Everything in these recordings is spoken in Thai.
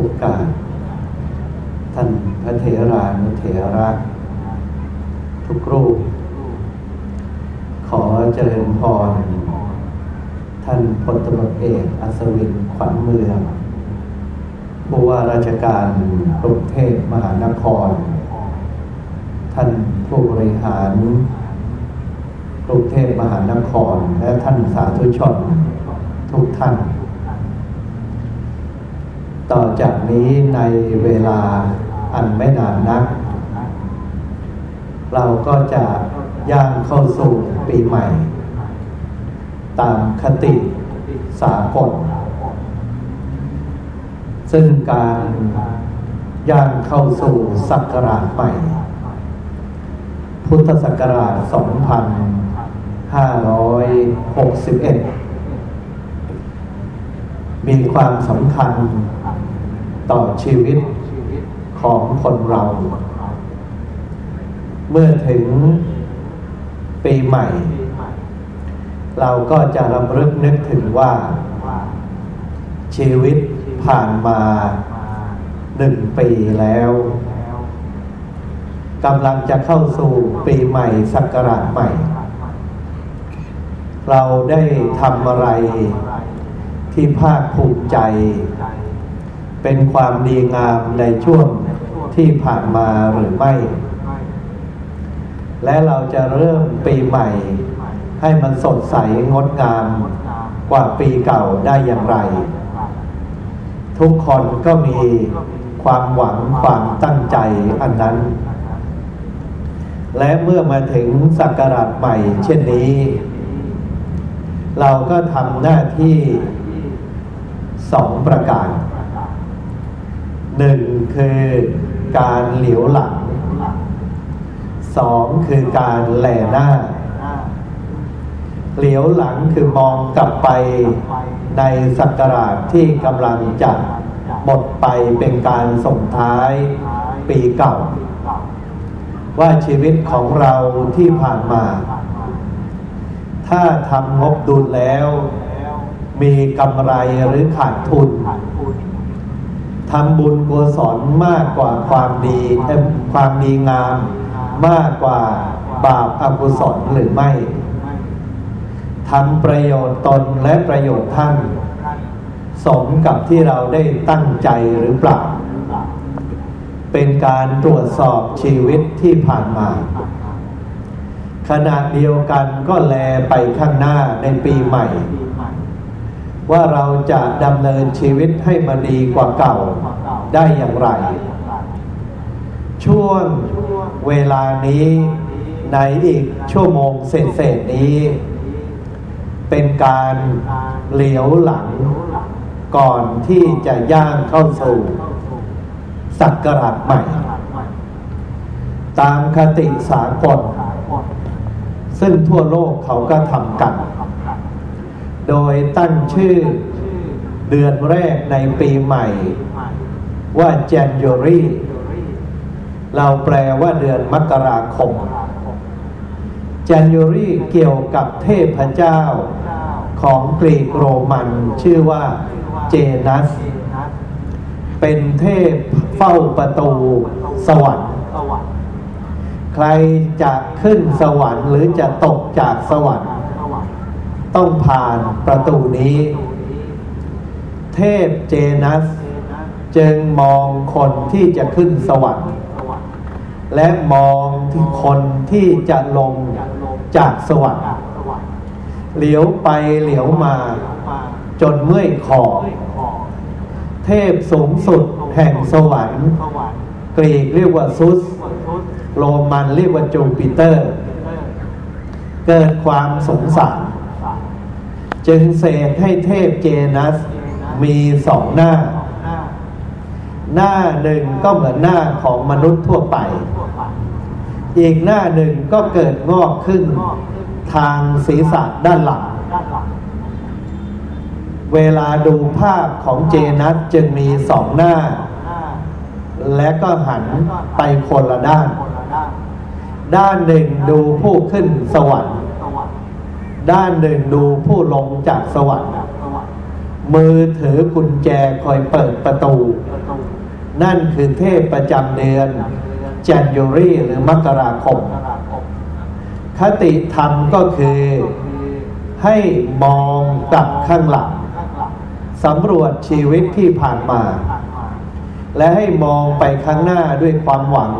โอกาสท่านพระเถรานุเถระทุกรูป ขอเจริญพร ท่านพลตำรวจเอกอัศวินขวัญเมืองผู้ว่าราชการกรุงเทพมหานคร ท่านผู้บริหารกรุงเทพมหานคร และท่านสาธุชนทุกท่าน ต่อจากนี้ในเวลาอันไม่นานนัก เราก็จะย่างเข้าสู่ปีใหม่ ตามคติสากลซึ่งการย่างเข้าสู่ศักราชใหม่ พุทธศักราช 2561 มีความสำคัญต่อชีวิตของคนเรา เมื่อถึงปีใหม่ เราก็จะรำลึกนึกถึงว่า ชีวิตผ่านมาหนึ่งปีแล้วกำลังจะเข้าสู่ปีใหม่ศักราชใหม่ เราได้ทำอะไร ที่ภาคภูมิใจ เป็นความดีงามในช่วงที่ผ่านมาหรือไม่ และเราจะเริ่มปีใหม่ ให้มันสดใสงดงามกว่าปีเก่าได้อย่างไร ทุกคนก็มีความหวังความตั้งใจอันนั้น และเมื่อมาถึงสักการะใหม่เช่นนี้ เราก็ทำหน้าที่ สองประการหนึ่งคือการเหลียวหลังสองคือการแหล่หน้า เหลียวหลังคือมองกลับไปในสักการะที่กำลังจะหมดไปเป็นการส่งท้ายปีเก่า ว่าชีวิตของเราที่ผ่านมา ถ้าทำงบดุลแล้ว มีกำไรหรือขาดทุนทำบุญกุศลมากกว่าความดีความดีงาม มากกว่าบาปอกุศลหรือไม่ทำประโยชน์ตนและประโยชน์ท่าน สมกับที่เราได้ตั้งใจหรือเปล่า เป็นการตรวจสอบชีวิตที่ผ่านมา ขณะเดียวกันก็แลไปข้างหน้าในปีใหม่ ว่าเราจะดำเนินชีวิตให้มันดีกว่าเก่าได้อย่างไร ช่วงเวลานี้ในอีกชั่วโมงเศษนี้ เป็นการเหลียวหลัง ก่อนที่จะย่างเข้าสู่สักการะใหม่ ตามคติสากลซึ่งทั่วโลกเขาก็ทำกัน โดยตั้งชื่อเดือนแรกในปีใหม่ ว่า January เราแปลว่าเดือนมกราคม January เกี่ยวกับเทพเจ้าของกรีกโรมันชื่อว่าเจนัส เป็นเทพเฝ้าประตูสวรรค์ ใครจะขึ้นสวรรค์หรือจะตกจากสวรรค์ ต้องผ่านประตูนี้ เทพเจนัสจึงมองคนที่จะขึ้นสวรรค์และมองที่คนที่จะลงจากสวรรค์เหลียวไปเหลียวมา จนเมื่อยคอเทพสูงสุดแห่งสวรรค์ กรีกเรียกว่าซุส โรมันเรียกว่าจูปิเตอร์ เกิดความสงสาร จึงเสกให้เทพเจนัสมีสองหน้า หน้าหนึ่งก็เหมือนหน้าของมนุษย์ทั่วไป อีกหน้าหนึ่งก็เกิดงอกขึ้นทางศีรษะด้านหลัง เวลาดูภาพของเจนัสจึงมีสองหน้า และก็หันไปคนละด้าน ด้านหนึ่งดูผู้ขึ้นสวรรค์ ด้านหนึ่งดูผู้ลงจากสวรรค์มือถือกุญแจคอยเปิดประตู นั่นคือเทพประจำเดือนจันยูรีหรือมกราคม คติธรรมก็คือให้มองกลับข้างหลังสำรวจชีวิตที่ผ่านมา และให้มองไปข้างหน้าด้วยความหวัง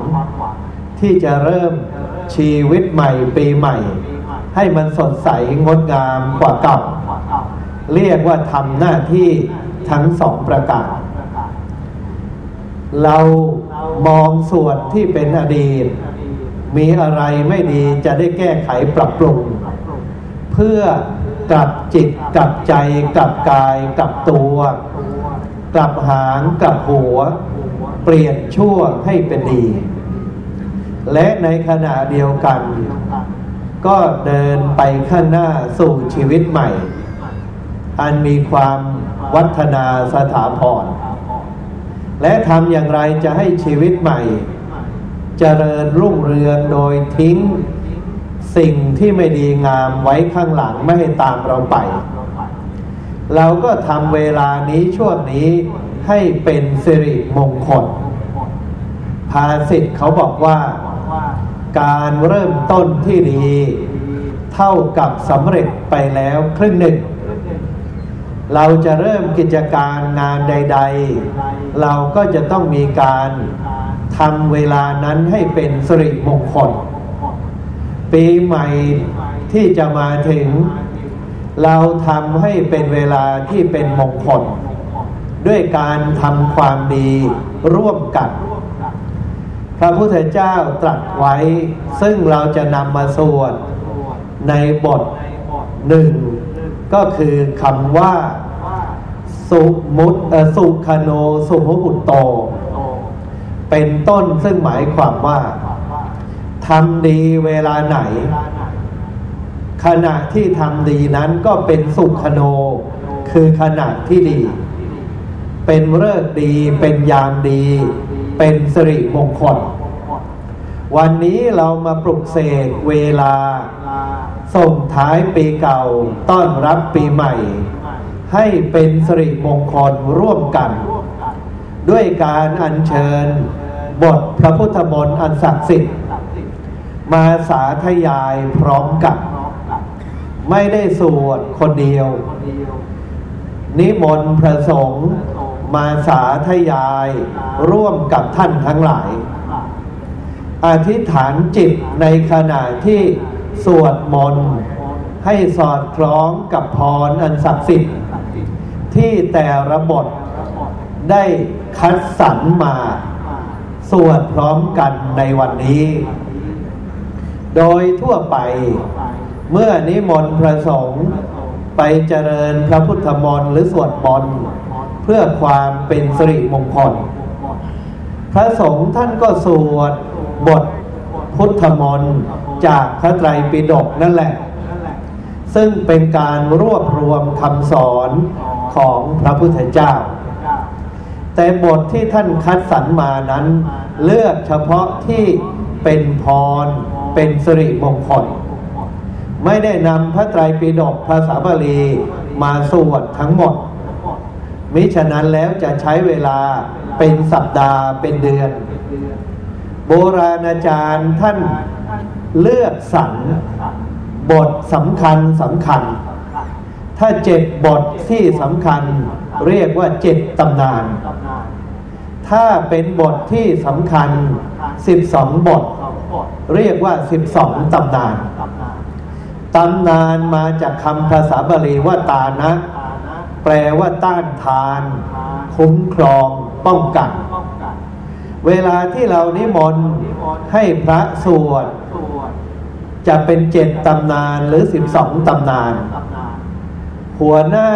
ที่จะเริ่มชีวิตใหม่ปีใหม่ ให้มันสดใสงดงามกว่าเก่า เรียกว่าทำหน้าที่ทั้งสองประการ เรามองส่วนที่เป็นอดีต มีอะไรไม่ดีจะได้แก้ไขปรับปรุง เพื่อกลับจิตกลับใจกลับกายกลับตัวกลับหางกลับหัว เปลี่ยนชั่วให้เป็นดี และในขณะเดียวกัน ก็เดินไปข้างหน้าสู่ชีวิตใหม่ อันมีความวัฒนาสถาพร และทำอย่างไรจะให้ชีวิตใหม่เจริญรุ่งเรืองโดยทิ้งสิ่งที่ไม่ดีงามไว้ข้างหลังไม่ให้ตามเราไป เราก็ทำเวลานี้ช่วงนี้ให้เป็นสิริมงคลภาสิทธ์เขาบอกว่า การเริ่มต้นที่ดี เท่ากับสำเร็จไปแล้วครึ่งหนึ่ง เราจะเริ่มกิจการงานใด ๆ เราก็จะต้องมีการทำเวลานั้นให้เป็นสิริมงคล ปีใหม่ที่จะมาถึง เราทำให้เป็นเวลาที่เป็นมงคล ด้วยการทำความดีร่วมกัน พระพุทธเจ้าตรัสไว้ ซึ่งเราจะนำมาสวดในบทหนึ่งก็คือคำว่า สุมุตสุคโนสุมุบุตโต เป็นต้นซึ่งหมายความว่าทำดีเวลาไหน ขณะที่ทำดีนั้นก็เป็นสุขโน คือขณะที่ดี เป็นเลิกดีเป็นยามดี เป็นสิริมงคล วันนี้เรามาปลุกเสกเวลา ส่งท้ายปีเก่าต้อนรับปีใหม่ ให้เป็นสิริมงคลร่วมกัน ด้วยการอัญเชิญ บทพระพุทธมนต์อันศักดิ์สิทธิ์มาสาธยายพร้อมกัน ไม่ได้สวดคนเดียว นิมนต์พระสงฆ์ มาสาธยายร่วมกับท่านทั้งหลาย อธิษฐานจิตในขณะที่สวดมนต์ให้สอดคล้องกับพรอันศักดิ์สิทธิ์ที่แต่ระบทได้คัดสรรมา สวดพร้อมกันในวันนี้ โดยทั่วไปเมื่อนิมนต์พระสงฆ์ไปเจริญพระพุทธมนต์หรือสวดมนต์ พื่อความเป็นสิริมงคล พระสงฆ์ท่านก็สวดบทพุทธมนต์จากพระไตรปิฎกนั่นแหละ ซึ่งเป็นการรวบรวมคำสอนของพระพุทธเจ้า แต่บทที่ท่านคัดสรรมานั้น เลือกเฉพาะที่เป็นพรเป็นสิริมงคล ไม่ได้นำพระไตรปิฎกภาษาบาลีมาสวดทั้งหมด มิฉะนั้นแล้วจะใช้เวลาเป็นสัปดาห์เป็นเดือน โบราณอาจารย์ท่านเลือกสรรบทสำคัญสำคัญ ถ้าเจ็ดบทที่สำคัญ เรียกว่าเจ็ดตำนาน ถ้าเป็นบทที่สำคัญสิบสองบท เรียกว่าสิบสองตำนาน ตำนานมาจากคำภาษาบาลีว่าตานะ แปลว่าต้านทาน คุ้มครองป้องกัน เวลาที่เรานิมนต์ให้พระสวดจะเป็นเจ็ดตำนานหรือสิบสองตำนาน หัวหน้า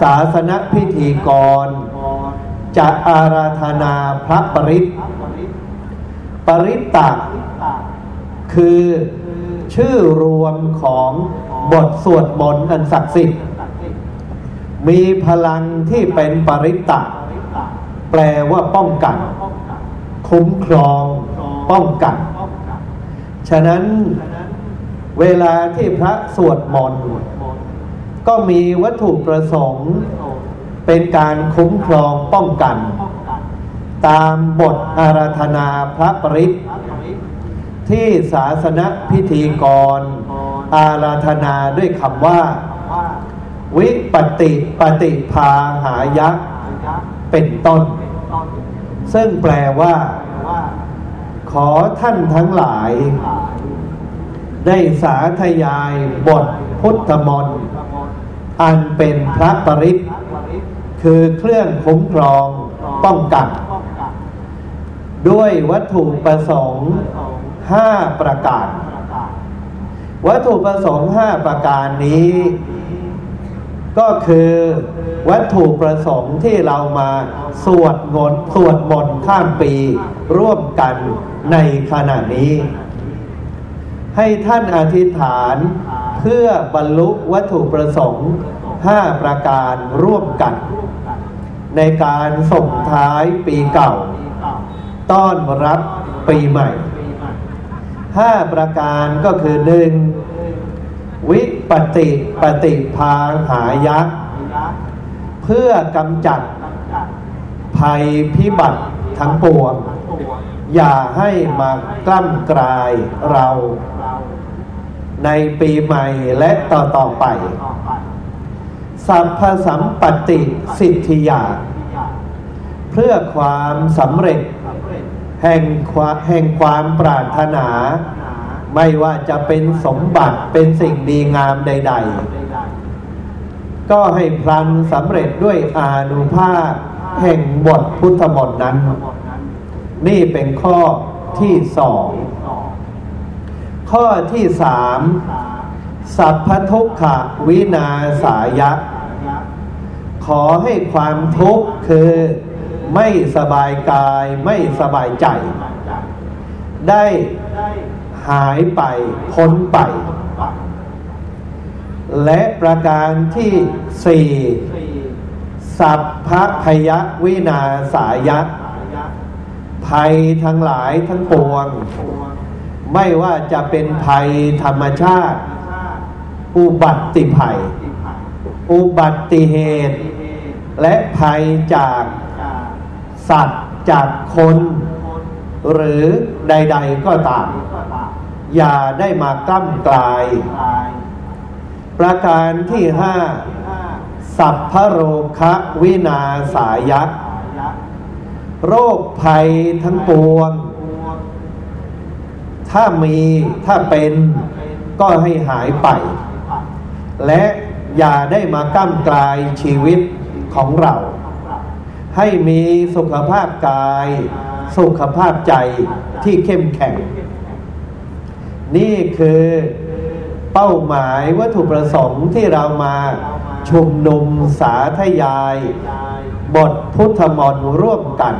ศาสนพิธีกร จะอาราธนาพระปริตปริตตะคือชื่อรวมของบทสวดมนต์อันศักดิ์สิทธิ์ มีพลังที่เป็นปริตะ แปลว่าป้องกัน คุ้มครอง ป้องกัน ฉะนั้นเวลาที่พระสวดมนต์ก็มีวัตถุประสงค์ เป็นการคุ้มครองป้องกัน ตามบทอาราธนาพระปริศที่ศาสนพิธีกร อาราธนาด้วยคำว่า วิปติปฏิพาหายะเป็นต้น ซึ่งแปลว่า ขอท่านทั้งหลาย ได้สาธยายบทพุทธมนต์อันเป็นพระปริศคือเครื่องคุ้มครองป้องกัน ด้วยวัตถุประสงค์ห้าประการ วัตถุประสงค์ห้าประการนี้ ก็คือวัตถุประสงค์ที่เรามาสวดมนต์สวดมนต์ข้ามปีร่วมกันในขณะนี้ ให้ท่านอธิษฐานเพื่อบรรลุวัตถุประสงค์ห้าประการร่วมกัน ในการส่งท้ายปีเก่า ต้อนรับปีใหม่ห้าประการก็คือหนึ่งวิ ปติปฏิพาหายะ เพื่อกำจัดภัยพิบัติทั้งปวง อย่าให้มากล้ำกลายเรา ในปีใหม่และต่อต่อไป สัพพสัมปติสิทธิยา เพื่อความสำเร็จ แห่งความแห่งความปรารถนา ไม่ว่าจะเป็นสมบัติเป็นสิ่งดีงามใด ๆ ก็ให้พลันสำเร็จด้วยอานุภาพแห่งบทพุทธมนต์นั้น นี่เป็นข้อที่สอง ข้อที่สามสัพพทุกขวินาสายะ ขอให้ความทุกข์คือไม่สบายกายไม่สบายใจ ได้ หายไปพ้นไป และประการที่สี่สัพพะพยวินาสายะ ภัยทั้งหลายทั้งปวง ไม่ว่าจะเป็นภัยธรรมชาติ อุบัติภัย อุบัติเหตุ และภัยจากสัตว์จากคน หรือ ใด ๆ ก็ตาม อย่าได้มากั้มกลาย ประการที่ห้าสัพพโรคะวินาสายะโรคภัยทั้งปวง ถ้ามีถ้าเป็นก็ให้หายไป และอย่าได้มากั้มกลายชีวิตของเรา ให้มีสุขภาพกาย สุขภาพใจที่เข้มแข็ง นี่คือเป้าหมายวัตถุประสงค์ที่เรามาชุมนุมสาธยาย บทพุทธมนต์ร่วมกัน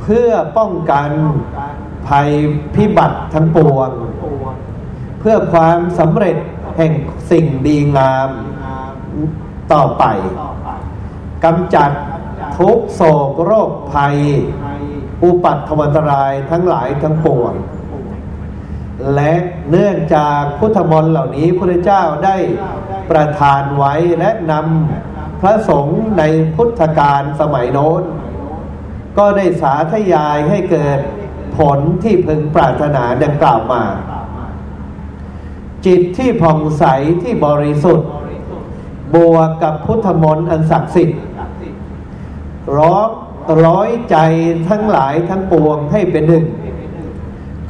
เพื่อป้องกันภัยพิบัติทั้งปวง เพื่อความสำเร็จแห่งสิ่งดีงามต่อไปกำจัด ทุกโศกโรคภัย อุปัตถวันตรายทั้งหลายทั้งปวงและเนื่องจากพุทธมนต์เหล่านี้พระเจ้าได้ประทานไว้และนำพระสงฆ์ในพุทธกาลสมัยโน้น ก็ได้สาธยายให้เกิดผลที่พึงปรารถนาดังกล่าวมา จิตที่ผ่องใสที่บริสุทธิ์ บวกกับพุทธมนต์อันศักดิ์สิทธิ์ ร้อร้อยใจทั้งหลายทั้งปวงให้เป็นหนึ่ง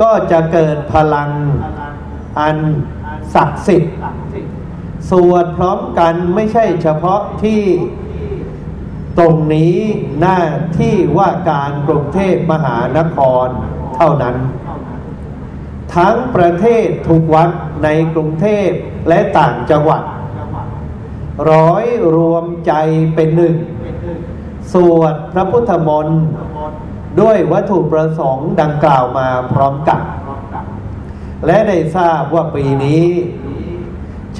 ก็จะเกิดพลังอันศักดิ์สิทธิ์สวดพร้อมกันไม่ใช่เฉพาะที่ตรงนี้หน้าที่ว่าการกรุงเทพมหานครเท่านั้น ทั้งประเทศทุกวัดในกรุงเทพและต่างจังหวัด ร้อยรวมใจเป็นหนึ่ง สวดพระพุทธมนต์ด้วยวัตถุประสงค์ดังกล่าวมาพร้อมกัน และได้ทราบว่าปีนี้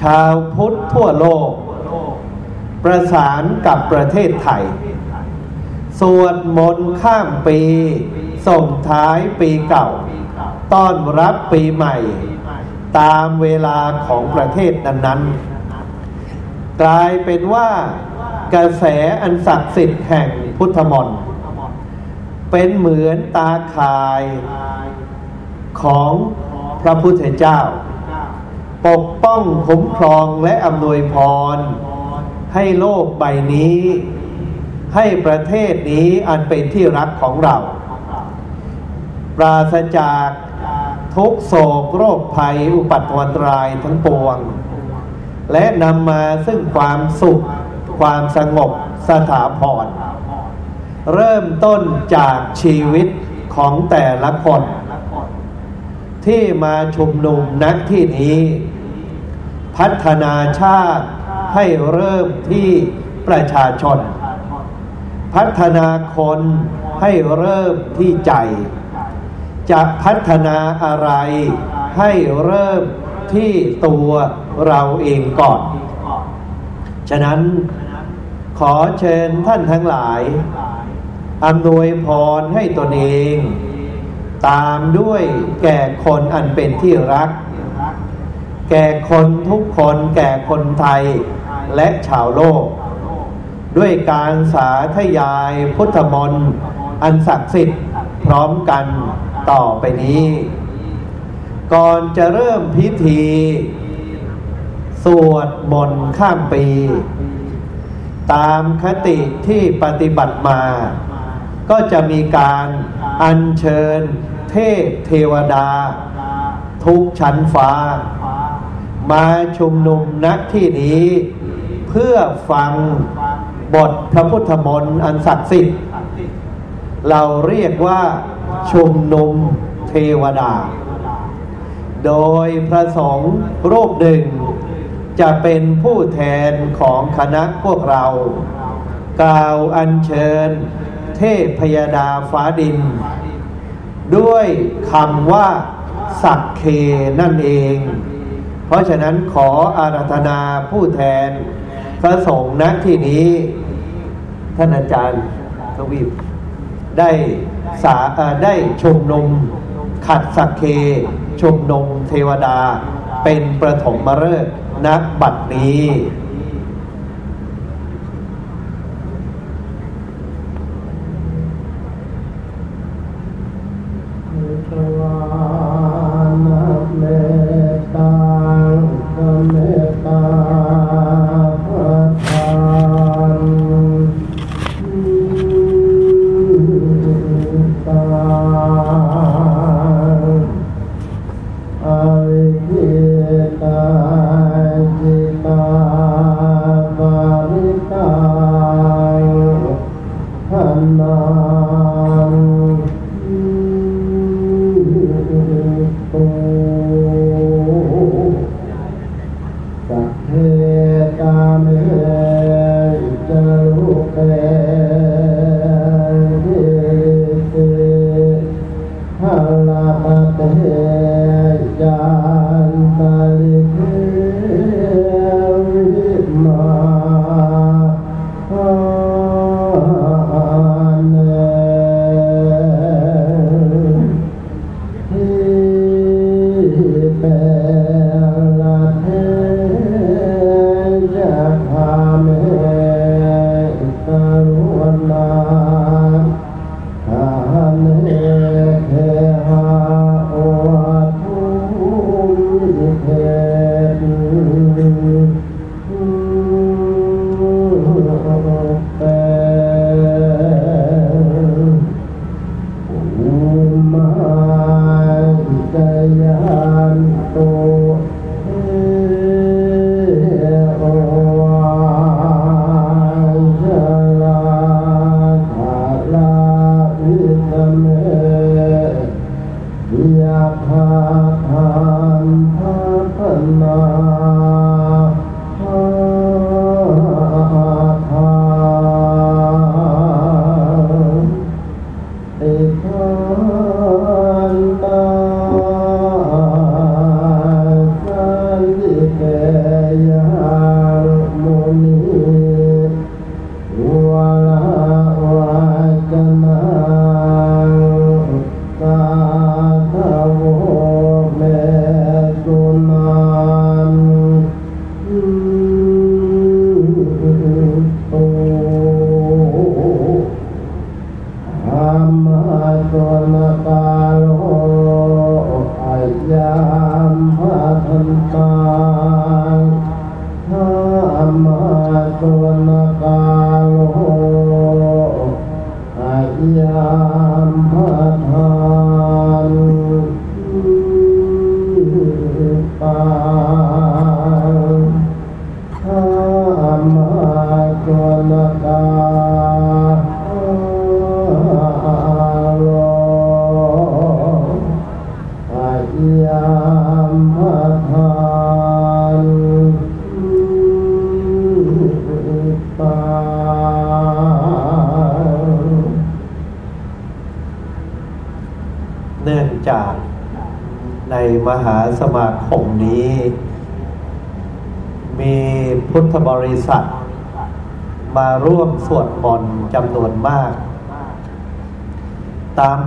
ชาวพุทธทั่วโลก ประสานกับประเทศไทย สวดมนต์ข้ามปี ส่งท้ายปีเก่า ต้อนรับปีใหม่ ตามเวลาของประเทศนั้นๆ กลายเป็นว่ากระแสอันศักดิ์สิทธิ์แห่งพุทธมนต์เป็นเหมือนตาข่ายของพระพุทธเจ้า ปกป้องคุ้มครองและอำนวยพร ให้โลกใบนี้ ให้ประเทศนี้อันเป็นที่รักของเรา ปราศจากทุกโศกโรคภัยอุปัตวันตรายทั้งปวง และนำมาซึ่งความสุข ความสงบสถาพร เริ่มต้นจากชีวิตของแต่ละคน ที่มาชุมนุมนักที่นี้ พัฒนาชาติให้เริ่มที่ประชาชน พัฒนาคนให้เริ่มที่ใจ จะพัฒนาอะไรให้เริ่มที่ตัว เราเองก่อน ฉะนั้นขอเชิญท่านทั้งหลายอำนวยพรให้ตนเอง ตามด้วยแก่คนอันเป็นที่รัก แก่คนทุกคนแก่คนไทยและชาวโลก ด้วยการสาธยายพุทธมนต์อันศักดิ์สิทธิ์พร้อมกันต่อไปนี้ ก่อนจะเริ่มพิธี สวดมนต์ข้ามปี ตามคติที่ปฏิบัติมา ก็จะมีการอัญเชิญเทพเทวดา ทุกชั้นฟ้า มาชุมนุมณที่นี้ เพื่อฟังบทพระพุทธมนต์อันศักดิ์สิทธิ์เราเรียกว่าชุมนุมเทวดา โดยพระสงฆ์รูปหนึ่ง จะเป็นผู้แทนของคณะพวกเรา กล่าวอัญเชิญ เทพพยดาฟ้าดิน ด้วยคำว่า สักเคนั่นเอง เพราะฉะนั้นขออาราธนาผู้แทน พระสงฆ์ณที่นี้ ท่านอาจารย์ทวีปได้สาได้ชมนมขัดสักเคชมนมเทวดาเป็นประถมมฤกษ์ ณบัดนี้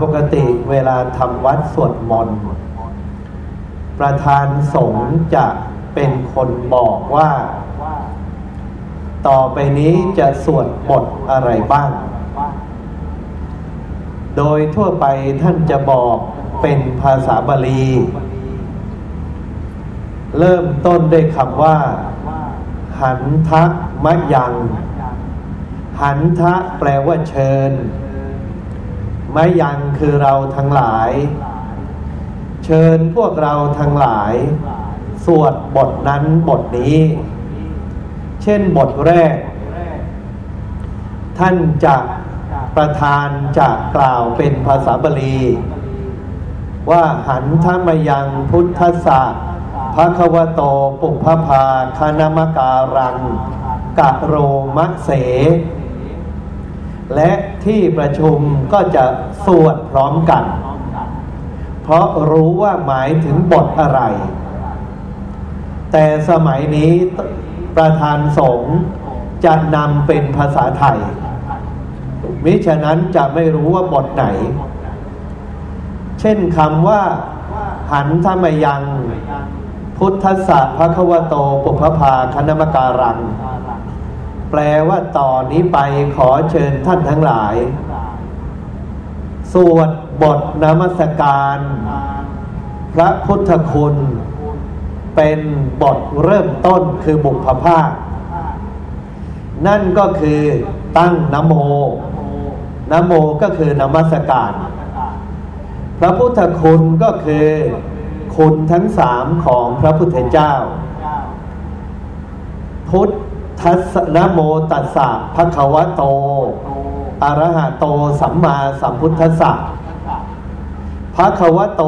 ปกติเวลาทำวัดสวดมนต์ประธานสงฆ์จะเป็นคนบอกว่า ต่อไปนี้จะสวดบทอะไรบ้าง โดยทั่วไปท่านจะบอกเป็นภาษาบาลี เริ่มต้นด้วยคำว่า หันทะมะยัง หันทะแปลว่าเชิญ ไมะยังคือเราทั้งหลาย เชิญพวกเราทั้งหลาย สวดบทนั้นบทนี้ เช่นบทแรก ท่านจะประธานจะกล่าวเป็นภาษาบาลี ว่าหันทมยังพุทธะภะควโตปุพพาคณมการังกะโรมะเส และที่ประชุมก็จะสวดพร้อมกัน เพราะรู้ว่าหมายถึงบทอะไร แต่สมัยนี้ประธานสงฆ์จะนำเป็นภาษาไทย มิฉะนั้นจะไม่รู้ว่าบทไหน เช่นคำว่า หันธรรมยัง พุทธศาสพระควโตปุพพาคณมการัง แปลว่าต่อนนี้ไปขอเชิญท่านทั้งหลาย สวดบทนมัสการ พระพุทธคุณ เป็นบทเริ่มต้นคือบุพภาค นั่นก็คือตั้งนโมนโมก็คือนมัสการ พระพุทธคุณก็คือคุณทั้งสามของพระพุทธเจ้า พุทธ ทัสนโมตัสสะภะคะวะโตอะระหะโตสัมมาสัมพุทธัสสะภะคะวะโต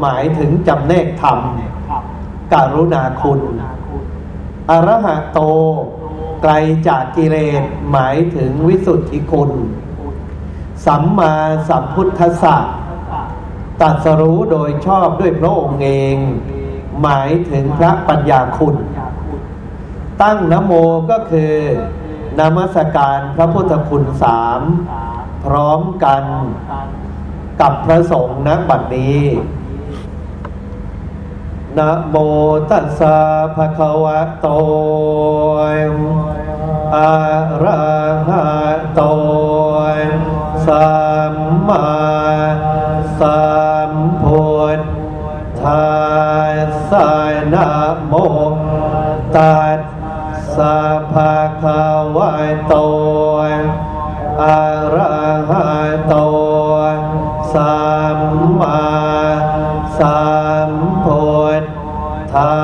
หมายถึงจำแนกธรรมการุณาคุณ อรหะโต ไกลจากกิเลสหมายถึงวิสุทธิคุณ สัมมาสัมพุทธัสสะตัดสรู้โดยชอบด้วยพระองค์เอง หมายถึงพระปัญญาคุณ ตั้งนโมก็คือนมัสการพระพุทธคุณสามพร้อมกันกับพระสงฆ์นักบัดนี้นะโมตัสสะภะคะวะโตอะระหะโตสัมมาสัมพุทธัสสะนะโมตัส สะภะคะวะโตอะระหะโตสัมมาสัมพุทธั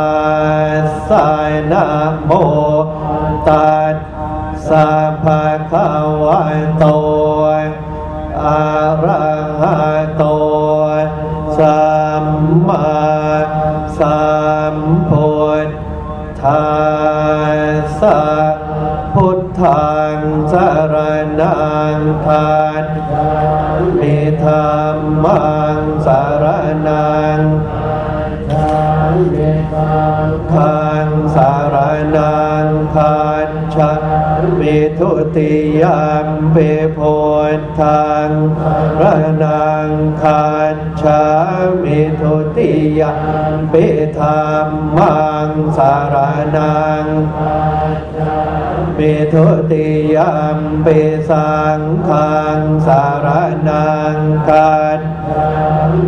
สสะนะโมตัสสะภะคะวะโตอะระหะโตสัมมาสัมพุทธ ทาสะพุทธังสารนังทานมิธรรมังสารนังทานทางสารนังทาน คัจฉมิทุติยมเปโพธังระนางคัจฉมิทุติยมเปธรรมังสารนัง ปทุติยมเปสังขังสารนังคัจ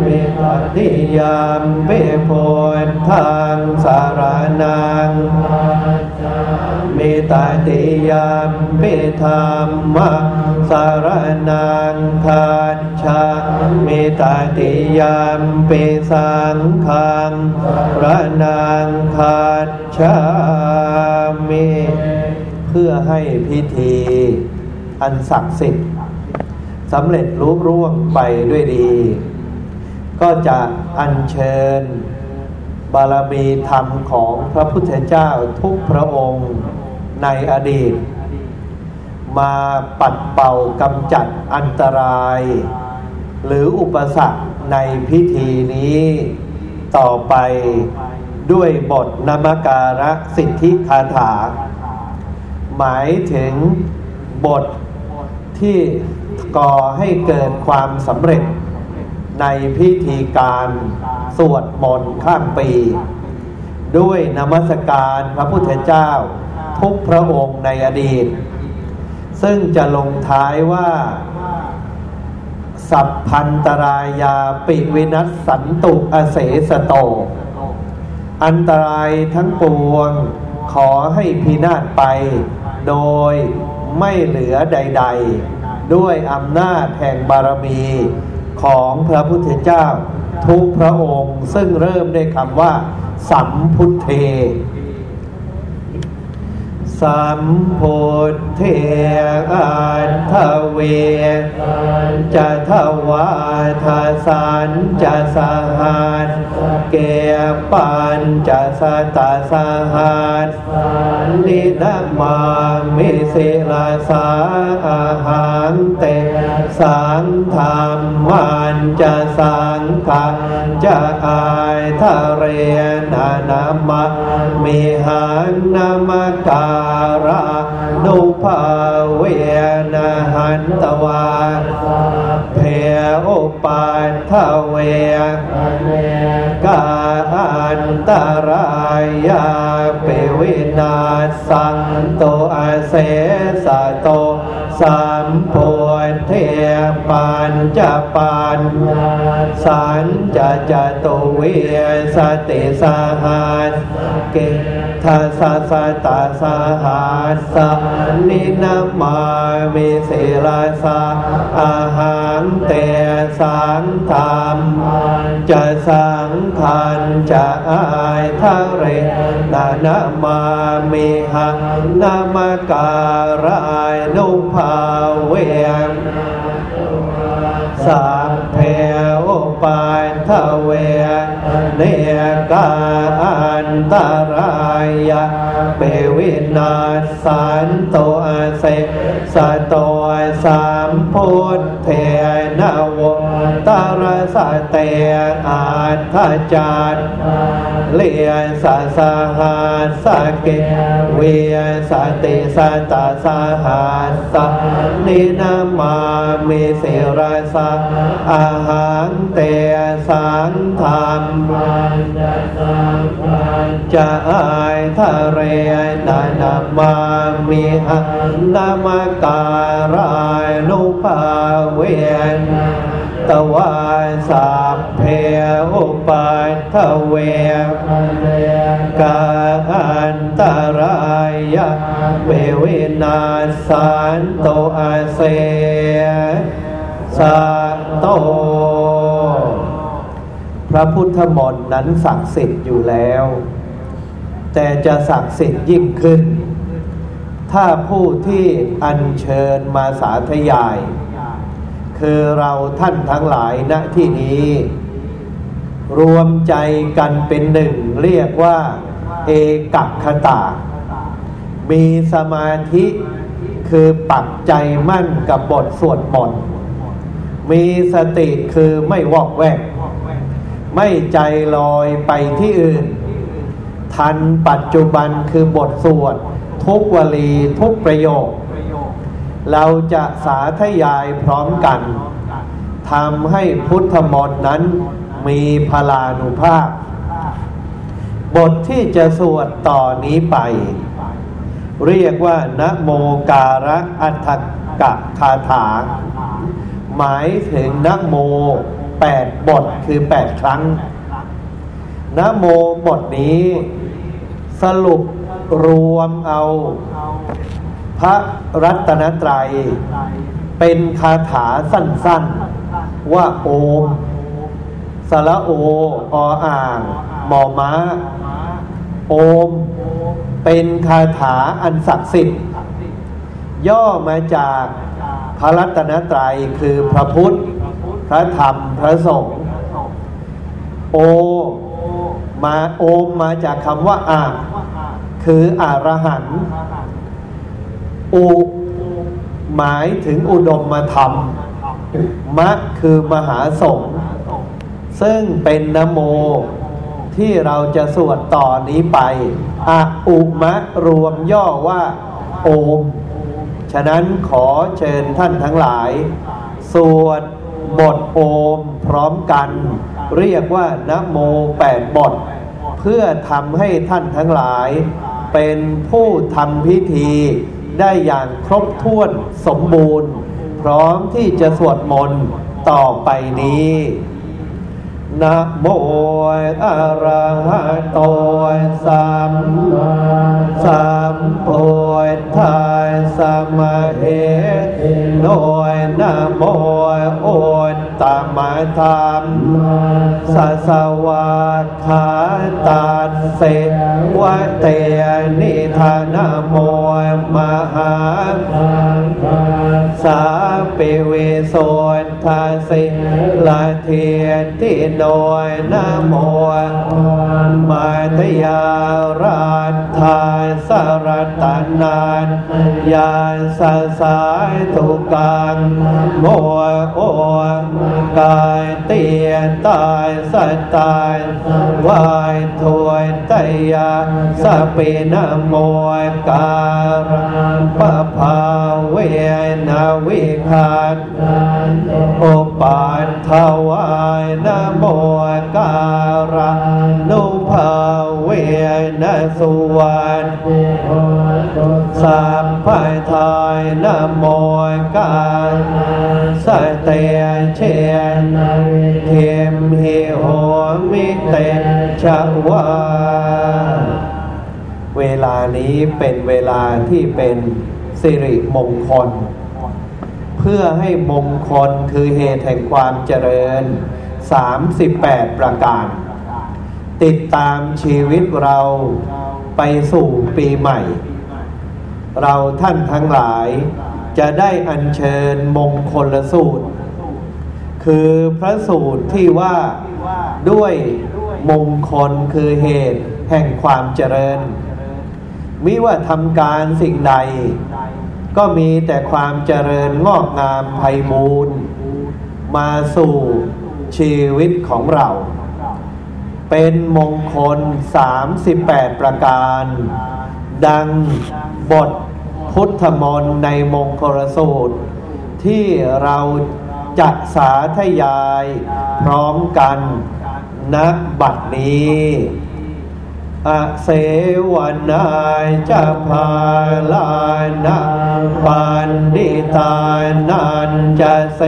มิทุติยมปโพธังสารนังมิตาติยมเปธรรมะสารนังคัจฉามิตาติยมเปสังขังรนังคัจฉามิ พื่อให้พิธีอันศักดิ์สิทธิ์สำเร็จรู้ร่วงไปด้วยดี ก็จะอัญเชิญ บารมีธรรมของพระพุทธเจ้าทุกพระองค์ในอดีต มาปัดเป่ากำจัดอันตราย หรืออุปสรรคในพิธีนี้ต่อไปด้วยบทนมการะสิทธิคาถา หมายถึงบทที่ก่อให้เกิดความสำเร็จในพิธีการสวดมนต์ข้ามปี ด้วยนมัสการพระพุทธเจ้าทุกพระองค์ในอดีต ซึ่งจะลงท้ายว่า สัพพันตรายาปิวินัสสันตุอเสสโต อันตรายทั้งปวงขอให้พินาศไป โดยไม่เหลือใด ๆ ด้วยอำนาจแห่งบารมีของพระพุทธเจ้า ทุกพระองค์ซึ่งเริ่มด้วยคำว่า สัมพุทเท สัมพุทเทอันทเวจะทวาทาสันจะสหัสเกปันจะสตาสหัสนินามามิสิลาสาอาหังเตสังธรรมันจะสังขันจะอายทะเรนานามามิหังนามการะนุภาเวนะหันตวาเพโอปันทเวกาอันตรายาเปวินาสังโตอาเสสะโตสัมโพเทปันจะปันสันจะจะโตเวสติสหัสเก ทัสสะตาสหัสสะนินามามิสิลาสาอาหังเตสังธรรมจะสังขันจะอายทะเรนานามามิหังนามการายนุภาเว สัพเพอุปันทเวเนกาอันตรายะเปวินาสันโตเสสโตสามพุทเทนาว ตารสะเตอาทจารเลียสะสหัสะเกเวียสติสะตาสหัสสะนินามามิสิรสะอาหังเตสังธรรมจะอายทะเรนานามามิหังนามการายนุภาเวน ตวาสัพเพอุปันทเวกาอันตรายะเววินาสันโตอาเสสะโต พระพุทธมนต์นั้นศักดิ์สิทธิ์อยู่แล้ว แต่จะศักดิ์สิทธิ์ยิ่งขึ้น ถ้าผู้ที่อัญเชิญมาสาธยาย คือเราท่านทั้งหลายณที่นี้ รวมใจกันเป็นหนึ่ง เรียกว่า เอกัคตา มีสมาธิคือปักใจมั่นกับบทสวดมนต์มีสติคือไม่วอกแวก ไม่ใจลอยไปที่อื่น ทันปัจจุบันคือบทสวด ทุกวลีทุกประโยค เราจะสาธยายพร้อมกันทำให้พุทธมนต์นั้นมีพลานุภาพ บทที่จะสวดต่อนนี้ไป เรียกว่านะโมการะอัตถกะคาถา หมายถึงนะโมแปดบทคือแปดครั้งนะโมบทนี้ สรุปรวมเอา พระรัตนตรัย เป็นคาถาสั้นๆ ว่าโอมสระโอออ่างหมอม้า โอม เป็นคาถาอันศักดิ์สิทธิ์ย่อมาจากพระรัตนตรัยคือพระพุทธ พระธรรม พระสงฆ์โอ มาโอมมาจากคำว่าอาคืออารหันต์ อุหมายถึงอุดมมาธรรมมะคือมหาสงฆ์ซึ่งเป็นนโมที่เราจะสวดต่อนนี้ไปอะอุมะรวมย่อว่าโอม ฉะนั้นขอเชิญท่านทั้งหลาย สวดบทโอมพร้อมกัน เรียกว่านโมแปดบท เพื่อทำให้ท่านทั้งหลาย เป็นผู้ทำพิธี ได้อย่างครบถ้วนสมบูรณ์ พร้อมที่จะสวดมนต์ต่อไปนี้นะโมอะระหะโตสัมมาสัมพุทธัสสะมะเหโนยนะโมโอ ตตมะธรรมสัสวะขาตัสเสวะเตนิธานโมมหาสาปิเวโสทาสิลาเทียติโนยนโมมาตยารา สรตนานยาสสายทุกังโมโอกายเตียตายสตตายวายถวยตยาสปินะโมการังปะภาเวนาวิคานโอปัตถวายนโมการนุภา นสุวรรณสัมภายทายนโมการสเตเชนเทมหิโหมิเตชวาเวลานี้เป็นเวลาที่เป็นสิริมงคล เพื่อให้มงคลคือเหตุแห่งความเจริญ 38 ประการ ติดตามชีวิตเราไปสู่ปีใหม่ เราท่านทั้งหลายจะได้อัญเชิญมงคลสูตร คือพระสูตรที่ว่าด้วยมงคลคือเหตุแห่งความเจริญ มิว่าทำการสิ่งใด ก็มีแต่ความเจริญงอกงามไพบูรณ์มาสู่ชีวิตของเรา เป็นมงคล 38 ประการ ดังบทพุทธมนต์ในมงคลสูตร ที่เราจะสาธยายพร้อมกันณบัดนี้ อเสวนายจะพาลานาปันดิตานันจะเส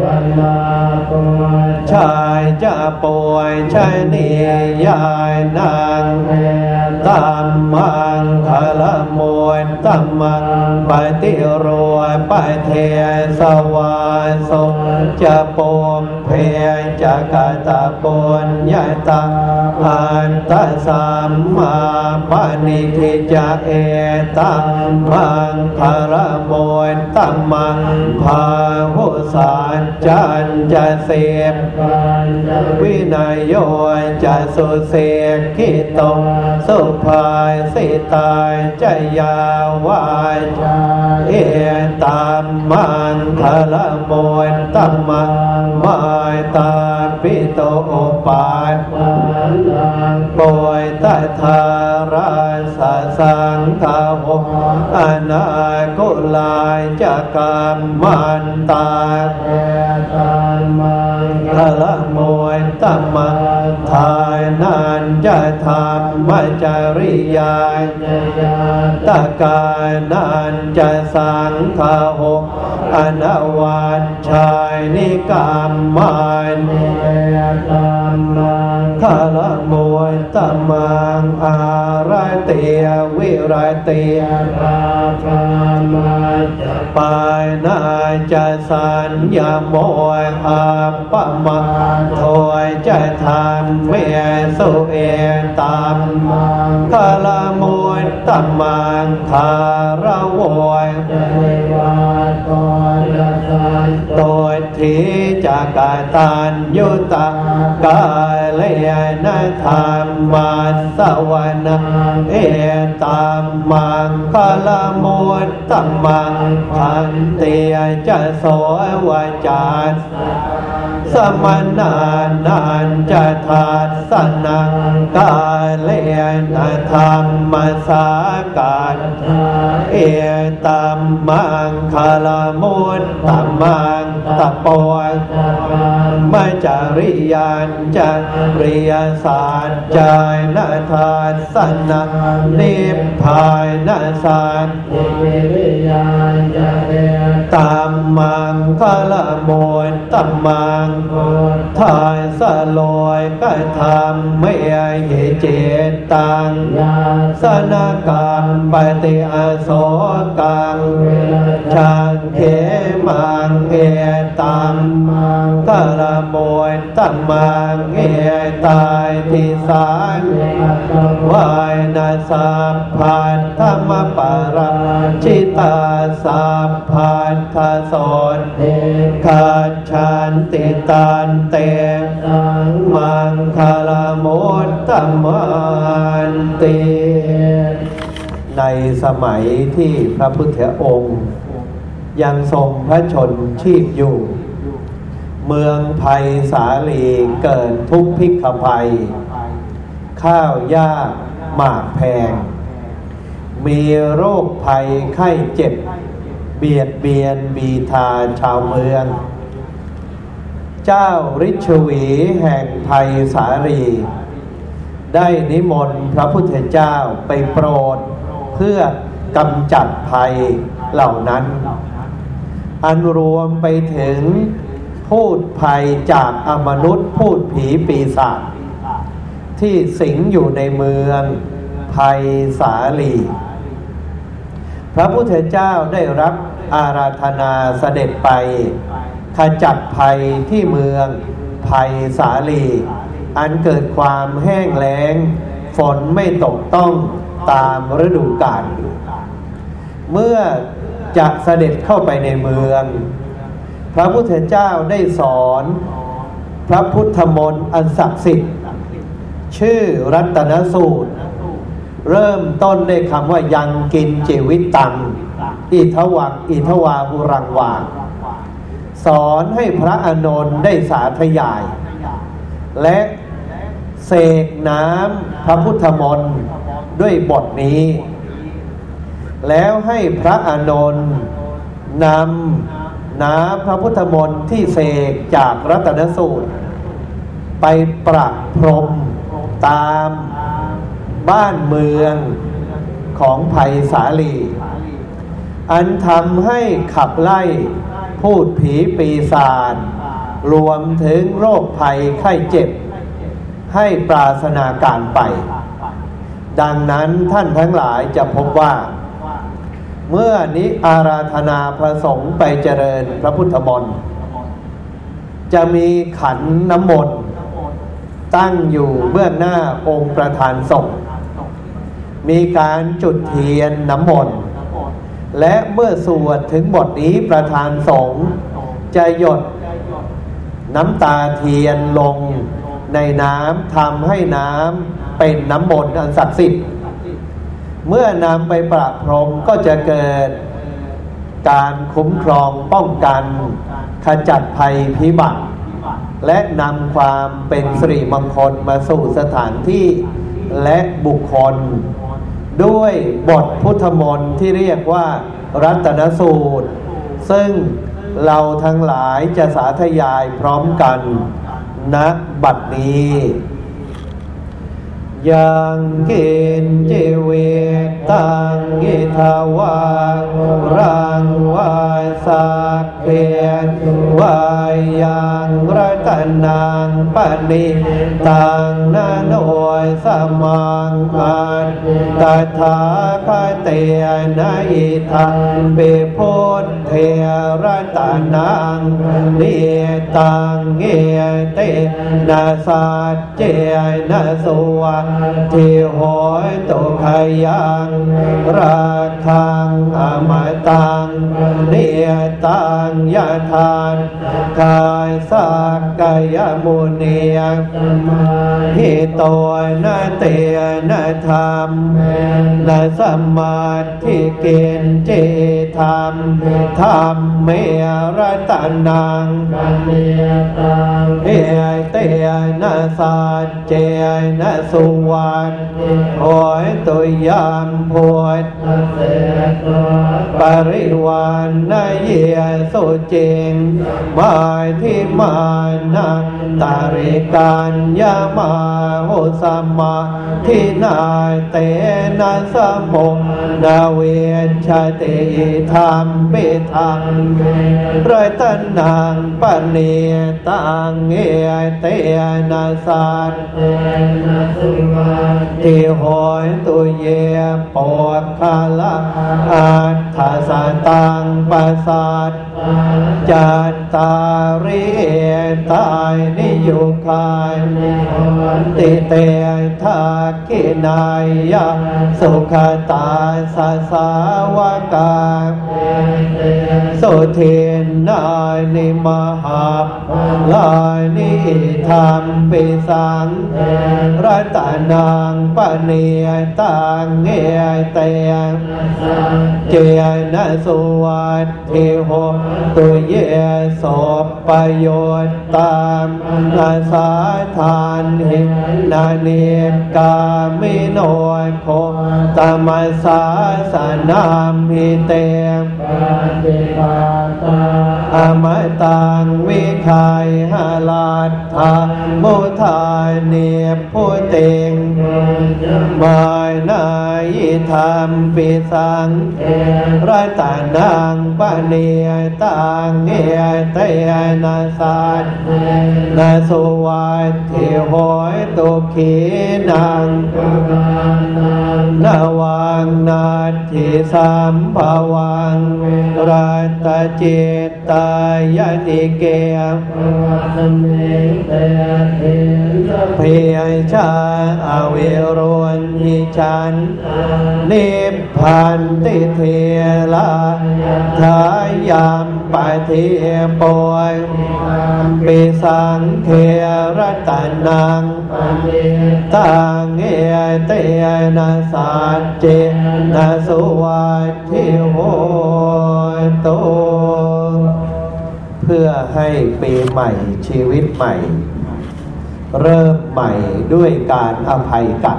วนาชายจะป่วยชายนิยายนางตัมมังคลมวนตัมมังปฏิโรยปเทสวาสจะปม เพจะกะตะปนยะตาอันตสัมมาปณิทิจเอตัมมังคารมวนตัมมังภาหุสานจันจะเสพวินัยโยจะสุเสกขิตงสุภายสิตายจะยาวายเอตัมมังคารมวนตัมมังมายตาปิโตปาปอยตาทาราสาสังทาวอนาคุลายจะกรรมมันตาคละมวยตัมมา ทานันจะทำมัจริยาตกานันจะสังทาวอนวันชายนิกรรมมันคละม วยตัมมังอารายเตียวิรายเตียราคามาปายนาจะสัญญาโมยอาปะมาถอยจะทำเมสุเอตามคาลามวยตัมมังคาระโวยจะวาตอน โตทิจากาตันยุตากาเลนะธรรมาสวนาเอตามมังคลมุตตมังพันเตียจะโสวจาส มนานานจะทัสสนังกาเลนะธรรมสาการเอตัมมังคลมุตตัมมังตะปวมาจาริยานจะเรียศาสตร์ใจนาทานสนังนิพพายนาสารตัมมังคลมุตตัมมังทายสลอยก็ทำไม่เหเจตังสนากรรปฏิอาสกังชางเขมังเอตัมมังกระโมยตัมมังเอตายทิสานวายนาสัพพันธรรมปารชิตาสัพพันธสนคาชันติตนเตมังคลมุตตมันติในสมัยที่พระพุทธองค์ ยังทรงพระชนชีพอยู่ เมืองภัยสาลีเกิดทุกพิกภัย ข้าวยากหมากแพง มีโรคภัยไข้เจ็บ เบียดเบียนบีทาชาวเมือง เจ้าฤชวีแห่งภัยสาลีได้นิมนต์พระพุทธเจ้าไปโปรด เพื่อกำจัดภัยเหล่านั้น อันรวมไปถึงพูดภัยจากอมนุษย์พูดผีปีศาจที่สิงอยู่ในเมืองภัยสาลี พระพุทธเจ้าได้รับอาราธนาเสด็จไป ขจัดภัยที่เมือง ภัยสาลี อันเกิดความแห้งแล้ง ฝนไม่ตกต้องตามฤดูกาลเมื่อจะเสด็จเข้าไปในเมือง พระพุทธเจ้าได้สอนพระพุทธมนต์อันศักดิ์สิทธิ์ ชื่อรัตนสูตร เริ่มต้นด้วยคำว่ายังกินจิวิตตังอิทวังอิทวาหุรังวาง สอนให้พระอานนท์ได้สาธยาย และเสกน้ำพระพุทธมนต์ด้วยบทนี้ แล้วให้พระอานนท์นำน้ำพระพุทธมนต์ที่เสกจากรัตนสูตร ไปประพรมตามบ้านเมืองของภัยสาลี อันทำให้ขับไล่ พูดผีปีศาจรวมถึงโรคภัยไข้เจ็บ ให้ปราศนาการไป ดังนั้นท่านทั้งหลายจะพบว่า เมื่อนี้อาราธนาพระสงฆ์ไปเจริญพระพุทธมนต์จะมีขันน้ำมนต์ตั้งอยู่เบื้องหน้าองค์ประธานสงฆ์มีการจุดเทียนน้ำมนต์ และเมื่อสวดถึงบทนี้ประธานสงฆ์จะหยดน้ำตาเทียนลงในน้ำทำให้น้ำเป็นน้ำมนต์อันศักดิ์สิทธิ์เมื่อนำไปประพรมก็จะเกิดการคุ้มครองป้องกัน ขจัดภัยพิบัติ และนำความเป็นสิริมงคลมาสู่สถานที่และบุคคล ด้วยบทพุทธมนต์ที่เรียกว่ารัตนสูตร ซึ่งเราทั้งหลายจะสาธยายพร้อมกันณบัดนี้ ยังกินจิวิตังกิทาวารังวายสักเพียนวายยังรัตนังปณิตังนาโนยสมังอันตถาคเตนะอิทังเปพุทเทรัตนังเนตังเอเตนะสัจเจนะสุวะที่หอยตุขยัง ราคังอมตังเนียตังยะทานกายสักกายมุนียหิตัวนาเตียนาธรรมนาสมาธิเกณฑ์เจธรรมธรรมเมรัตนังเอเตียนาสัจเจนะสุวรรณโอยตุยามพดปริวันนาเยสุจิงหมายที่มานะตาริกันยามาโหสมาที่นาเตนะสมุนาเวชติธรรมเปทังไรตันนางปณีตังเอเตนะสัตที่หอยตุเยปอดคาลาอัตถาสตังปัสสัตจัตตาริตายนิยุคายติเตทากินายะสุขตาสาสาวกาสุเทนนายนิมหาลายนิธรรมปิสังรัตนงปณีตังเงยเตยเจนะสุวัตถิโหตุเยโสปโยตตามนาสาทานหินาเนกามิโนโคตมัสสาสนามหิเตอมตังวิ คายหาลาธามุทาเนพุเตงมายนายธรรมปิสังรัตนางปะเนียตังเอเตยนาสัตนาสวัตถิโหยตุขีนังนาวังนาทิสัมภวังรัตจิตตายติเกเพียชาอเวรวนยิฉันนิพพันติเทลาทายามปะเทปวยปิสังเครัตนังตังเอเตนะสัจเจนะสุวัติโหตุ พื่อให้ปีใหม่ชีวิตใหม่ เริ่มใหม่ด้วยการอภัยกัน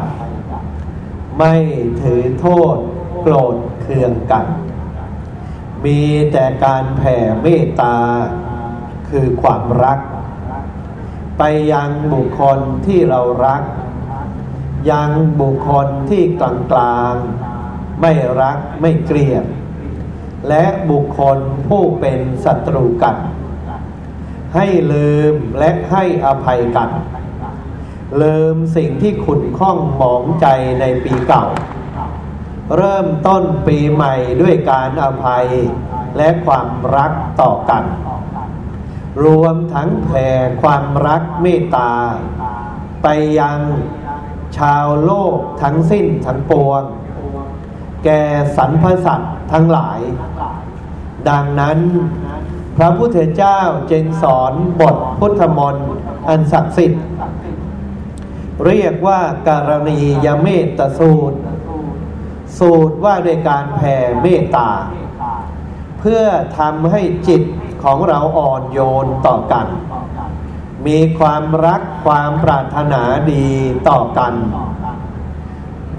ไม่ถือโทษโกรธเคืองกัน มีแต่การแผ่เมตตาคือความรัก ไปยังบุคคลที่เรารัก ยังบุคคลที่กลางกลางๆไม่รักไม่เกลียดและบุคคลผู้เป็นศัตรูกัน ให้ลืมและให้อภัยกัน ลืมสิ่งที่ขุนข้องหมองใจในปีเก่า เริ่มต้นปีใหม่ด้วยการอภัยและความรักต่อกัน รวมทั้งแผ่ความรักเมตตา ไปยังชาวโลกทั้งสิ้นทั้งปวง แก่สรรพสัตว์ทั้งหลาย ดังนั้น พระพุทธเจ้าจึงสอนบทพุทธมนต์อันศักดิ์สิทธิ์เรียกว่าการณียเมตตสูตร สูตรว่าด้วยการแผ่เมตตา เพื่อทำให้จิตของเราอ่อนโยนต่อกัน มีความรักความปรารถนาดีต่อกัน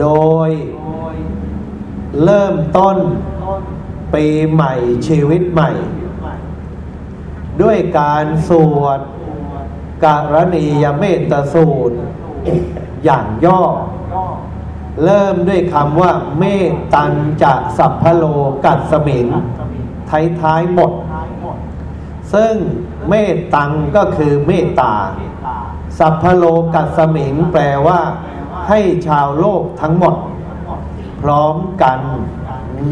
โดยเริ่มต้นปีใหม่ชีวิตใหม่ ด้วยการสวดการณียเมตตสูตร อย่างย่อ เริ่มด้วยคำว่าเมตตันจะสัพพโลกัสมิงท้ายท้ายๆบทซึ่งเมตตังก็คือเมตตา สัพพโลกัสมิงแปลว่าให้ชาวโลกทั้งหมด พร้อมกัน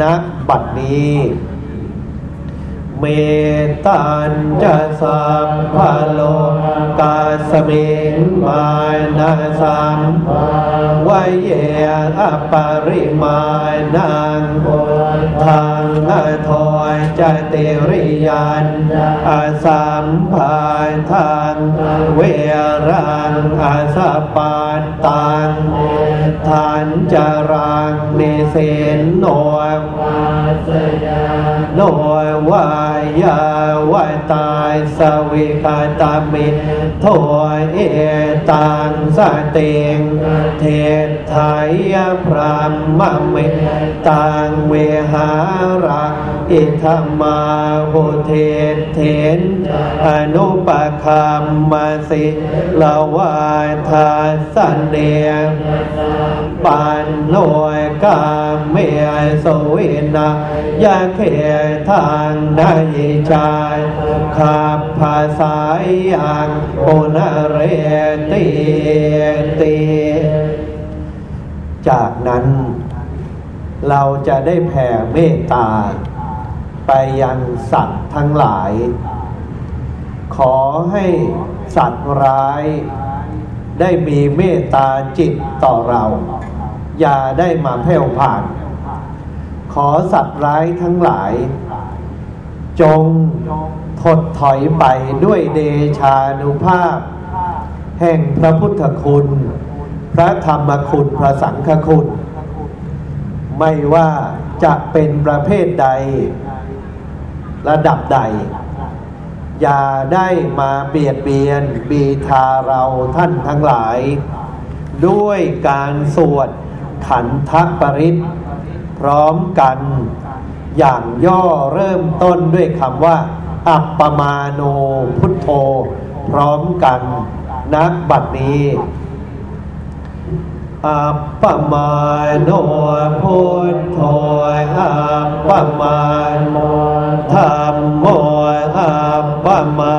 ณบัดนี้ เมตันจะสัพพโลกาสมิงมานาสัมวายเยอปริมาณังทางอทอยจเตริยันอาสัมภานทางเวรังอาสปานตัง ทานจารังเนเสนโนโนวายาวาตายสวิกาตามิโทเอตังสเตงเทไทยพรามเมตังเวหารัก อิธรรมาหุเทเทนอนุปคัมมาสิลาวาทาสันเนียปานโนยกาเมสวินายาเขทางนายชายขับภาษาอย่างปุนเรตีตีจากนั้นเราจะได้แผ่เมตตา ไปยังสัตว์ทั้งหลาย ขอให้สัตว์ร้าย ได้มีเมตตาจิตต่อเรา อย่าได้มาแผ่วผ่าน ขอสัตว์ร้ายทั้งหลาย จงถดถอยไปด้วยเดชานุภาพ แห่งพระพุทธคุณ พระธรรมคุณ พระสังฆคุณ ไม่ว่าจะเป็นประเภทใด ระดับใด อย่าได้มาเบียดเบียนบีทาเราท่านทั้งหลาย ด้วยการสวดขันธปริศพร้อมกัน อย่างย่อเริ่มต้นด้วยคำว่า อัปปมาโนพุทโธ พร้อมกันนักบัดนี้ อัปปมาโนพุทโธอัปปมาโนธรรมโมอัปปมา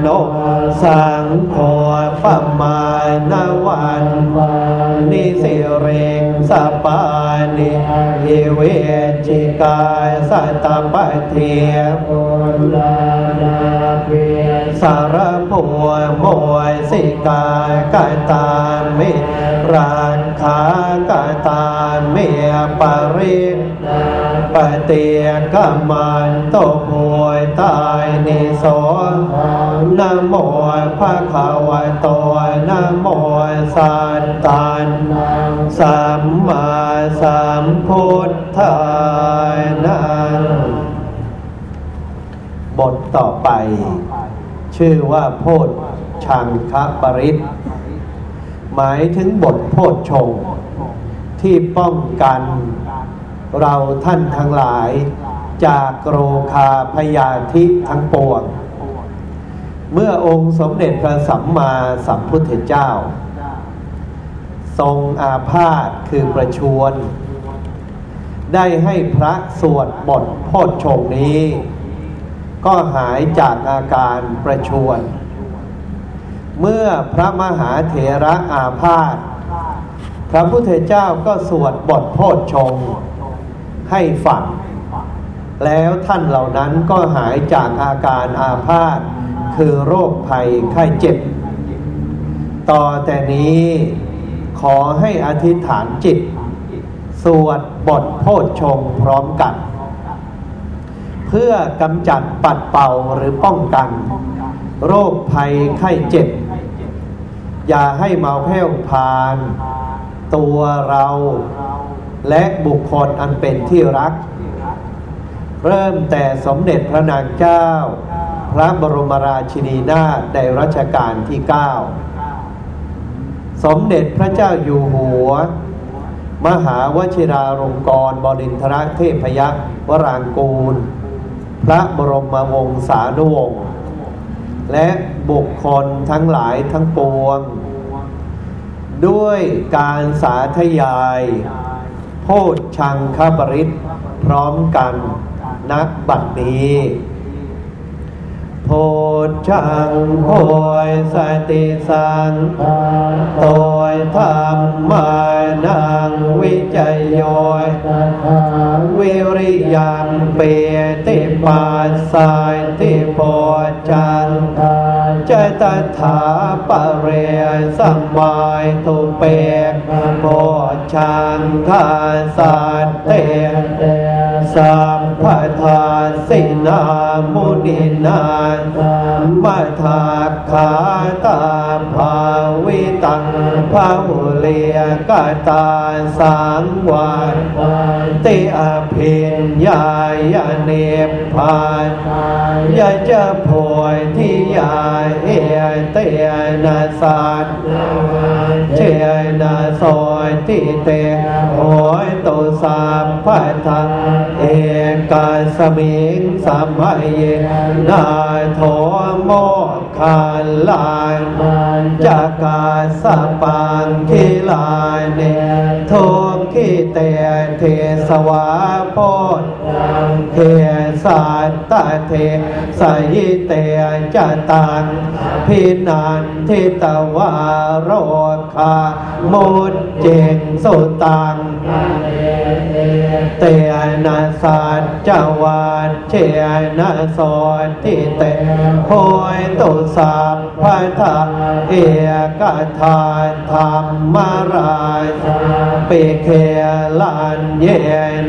โนสังโฆปมาณวันนิสิเรงสปานิเอเวจิกายสัตปะเทียปุลาดาเพียสารพัวโมยสิกายกายตามิ รันขากายตาเมียปริตปเตียกมันโตโพยตายนิโสนะโมภะคะวะโตนโมสัตตันสัมมาสัมพุทธายนะบทต่อไป ชื่อว่าโพธชังคปริต หมายถึงบทโพธชงที่ป้องกันเราท่านทั้งหลาย จากโรคาพยาธิทั้งปวง เมื่อองค์สมเด็จพระสัมมาสัมพุทธเจ้า ทรงอาพาธคือประชวน ได้ให้พระสวดบทโพธชงนี้ ก็หายจากอาการประชวน เมื่อพระมหาเถระอาพาธพระพุทธเจ้าก็สวดบทโพธชงให้ฟังแล้วท่านเหล่านั้นก็หายจากอาการอาพาธคือโรคภัยไข้เจ็บ ต่อแต่นี้ขอให้อธิษฐานจิต สวดบทโพชฌงพร้อมกัน เพื่อกำจัดปัดเป่าหรือป้องกัน โรคภัยไข้เจ็บ อย่าให้เมาแผ่วพาน ตัวเราและบุคคลอันเป็นที่รัก เริ่มแต่สมเด็จพระนางเจ้า พระบรมราชินีนาถในรัชกาลที่เก้าสมเด็จพระเจ้าอยู่หัว มหาวชิราลงกรบรินทรเทพยักษ์วรางกูล พระบรมวงศานุวงศ์ และบุคคลทั้งหลายทั้งปวง ด้วยการสาธยาย โพชชังคบริษพร้อมกันนักบัดนี้ โพชังโพยสติสังโตยธรรมานังวิจัยโยยวิริยังเปติปัสสายติโพชังเจตถาปเรสัมมายตุเปกโพชังคาสัตเต สัมปทาสินามุนินามัทาคาตาภาวิตังภาหุเลียกาตาสังวันติอภินญาญาเนพานยาจะโพจะ โพธิยาเอเตนะ สัจจะวัชเชนะ โสตถิเตโหตุ สัพพะทา เอกัสมิงสะมะเยนาโถ โมคคัลลานัญจะ กัสสะปังคิลาเนทุกขิเต ทิสวาโพชฌังเค สัตตะ เทสะยิเต จะ ตัง อะภินันทิตวา โรคามุจจิงสุตังขะเณ เอเตนะสัจจะวัชเชนะ โสตถิเตโหตุสัพพะทธเอกะทา ธัมมะรายเปเคลันเย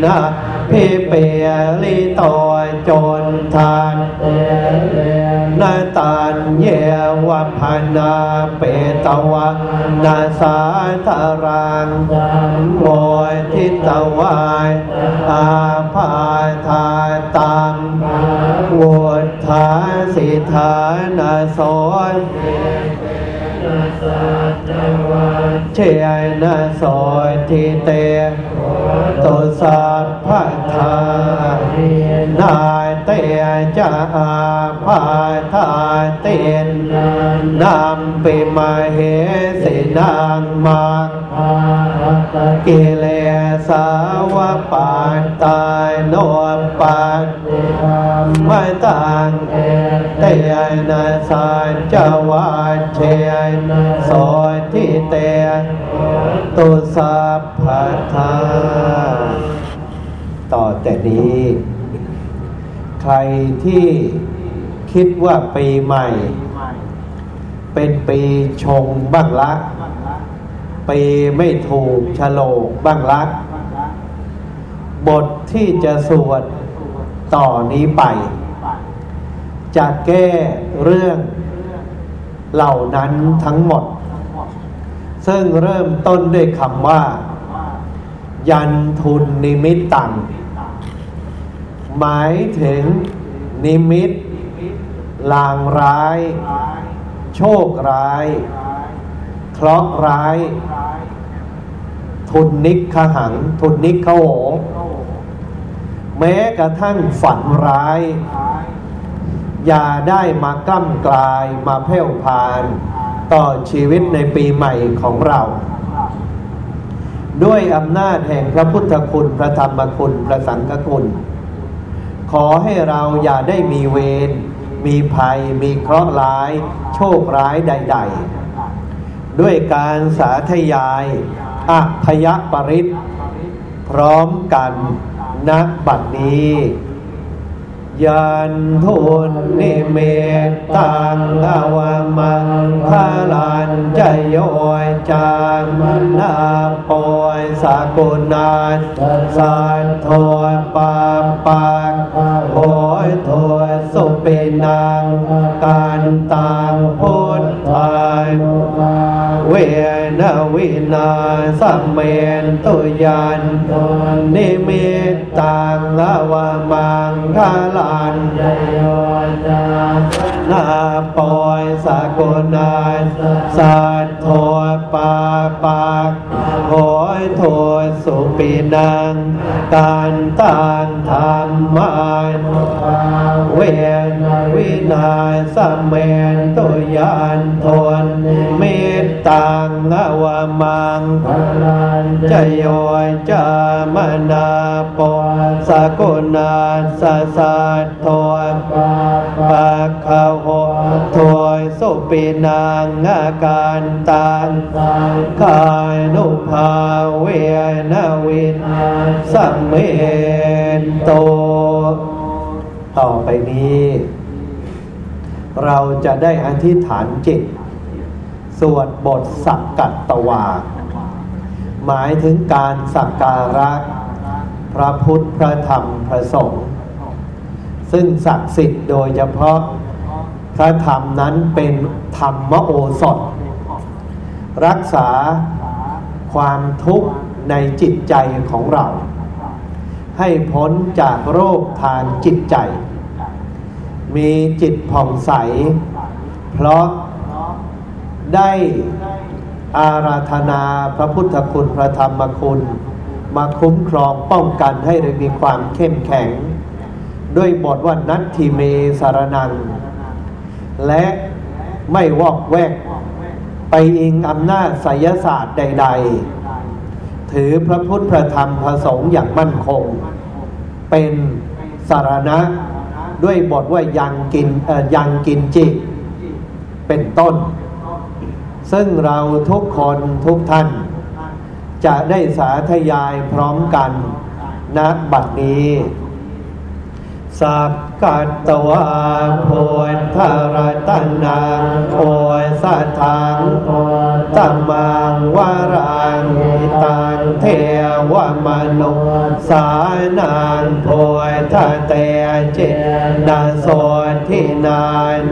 นะพิเปลิโต จนทานนาตานเยวพนาเปตวะนาสาธารังโวยทิตวายอาภาธาตังวุฒาสิทานาโสย เชยนะโสยทิเตตุสัพพะทา นาย เตจะอาภาธาเตนนำปิมาเหสินางมากิเลสาวปานตายโนปานไม่ต่างเตยนาสานจวาเชยสอยที่เตตุสัพพทาต่อแต่นี้ ใครที่คิดว่าปีใหม่ เป็นปีชงบ้างละปีไม่ถูกฉลกบ้างละบทที่จะสวดต่อนี้ไป จะแก้เรื่องเหล่านั้นทั้งหมด ซึ่งเริ่มต้นด้วยคำว่า ยันทุนนิมิตตัง หมายถึงนิมิต ลางร้าย โชคร้าย เคราะห์ร้าย ทุนนิกขหัง ทุนนิกขโหแม้กระทั่งฝันร้าย อย่าได้มากล้ำกลายมาเพ่วพานต่อชีวิตในปีใหม่ของเรา ด้วยอำนาจแห่งพระพุทธคุณ พระธรรมคุณ พระสังฆคุณ ขอให้เราอย่าได้มีเวร มีภัย มีเคราะห์ร้าย โชคร้ายใด ๆ ด้วยการสาธยายอัพยปริศพร้อมกันณบัดนี้ ยันทุนนิเมตตังอวามังคาลันจะโยยจางมนาปอยสากุณาสันโทปาปากโอยโทสุปินังการตังพุทธายเวนวินาสัมเมนตุยันนิเมต ตังละวามังคาลันนาปอย สากุณาสัตโทปาปากโหยโทสุปินังการตังธรรมานเวนวินาสัมเมนตุยันทนเมตตังละวามังจะโยยจามนาปสกุณาสสัตโทปาปะคาโหถวยสุปินังอาการตังกายนุภาเวนวินสัมเมนโต ต่อไปนี้ เราจะได้อธิษฐานจิต สวดบทสักกัตตวา หมายถึงการสักการะพระพุทธพระธรรมพระสงฆ์ซึ่งศักดิ์สิทธิ์โดยเฉพาะ พระธรรมนั้นเป็นธรรมโอสถ รักษาความทุกข์ในจิตใจของเรา ให้พ้นจากโรคทางจิตใจ มีจิตผ่องใส เพราะได้อาราธนาพระพุทธคุณพระธรรมคุณ มาคุ้มครองป้องกันให้เรามีความเข้มแข็ง ด้วยบทว่านัตทิเมสารนัง และไม่วอกแวก ไปอิงอำนาจไสยศาสตร์ใด ๆ ถือพระพุทธพระธรรมพระสงฆ์อย่างมั่นคง เป็นสารณะด้วยบทว่ายังกินยังกินจิตเป็นต้น ซึ่งเราทุกคนทุกท่าน จะได้สาธยายพร้อมกันณบัดนี้ สักกัตตวาโพธารตนังโอยสัทธังตัมมังวารังตังเทวมนุสานังโพธเตเจนาโสทินา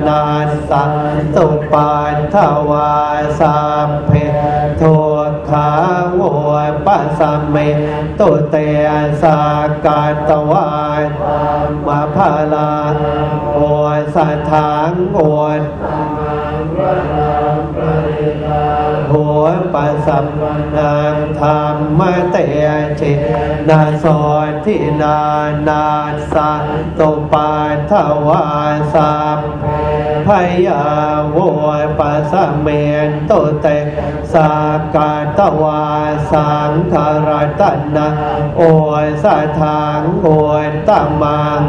นาสัตุปัฏฐวาสัพเพทุขาโว สสมเมตุเตสากัตตวามาภาลาโอสัทธังโอนหัวปัสสัมนางธรรมเตเจนาโสทินานาสัตุปัฏฐวาสัพพ ยาโวปัสเมนตุเตสากาตวาสังขารตนะโอสัทธังโอนตมัง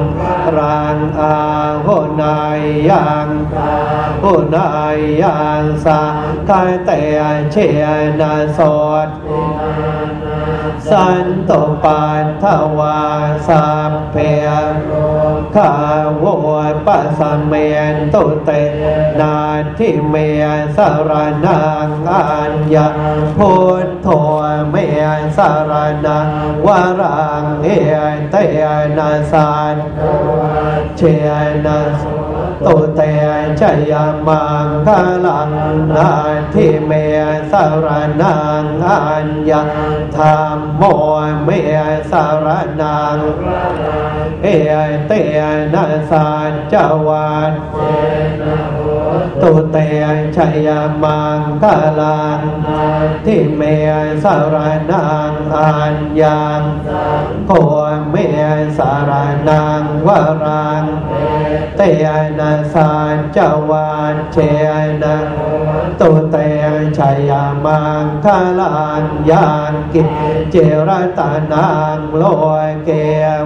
รังอาโหนายยังโหนายยังสักกาเตเชนะสด สันตุปัฏฐวาสัพเพขาโวปัสสมเมนตุเตนาทิเมสารนังอัญญาพุทโธเมสารนังวรังเอเตนะสันเชนะ ตุเตชยามังคลังนาทิเมสารนังอัญญาธรรมโมเมสารนังเอเตนะสัจจวัตตุเตชยามังคลังทิเมสารนังอัญญาโคเมสารนังวรังเตนะสัจจวัตเชนะตุเตชัยมังคาลังยานกิเจรตานางโลยเกม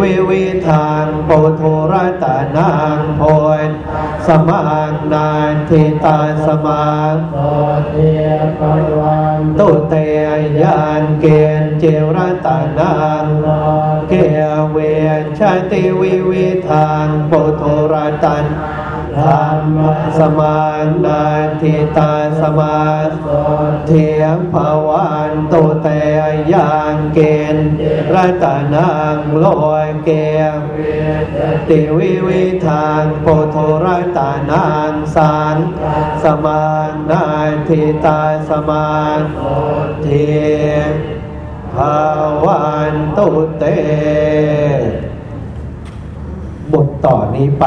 วิวิทางโปโทรตานางโพนสมังนานทิตาสมังตุเตยานเกณเจรตานาง เกเวชติวิวิทางโปโทรตันธรรมสมานาทิตาสมาเทียงภาวันตุเตยางเกณฑ์รัตนางลอยเกมติวิวิทางโปโทรัตนางสารสมานาทิตาสมาเทีย ภาวันตุเต บทต่อนนี้ไป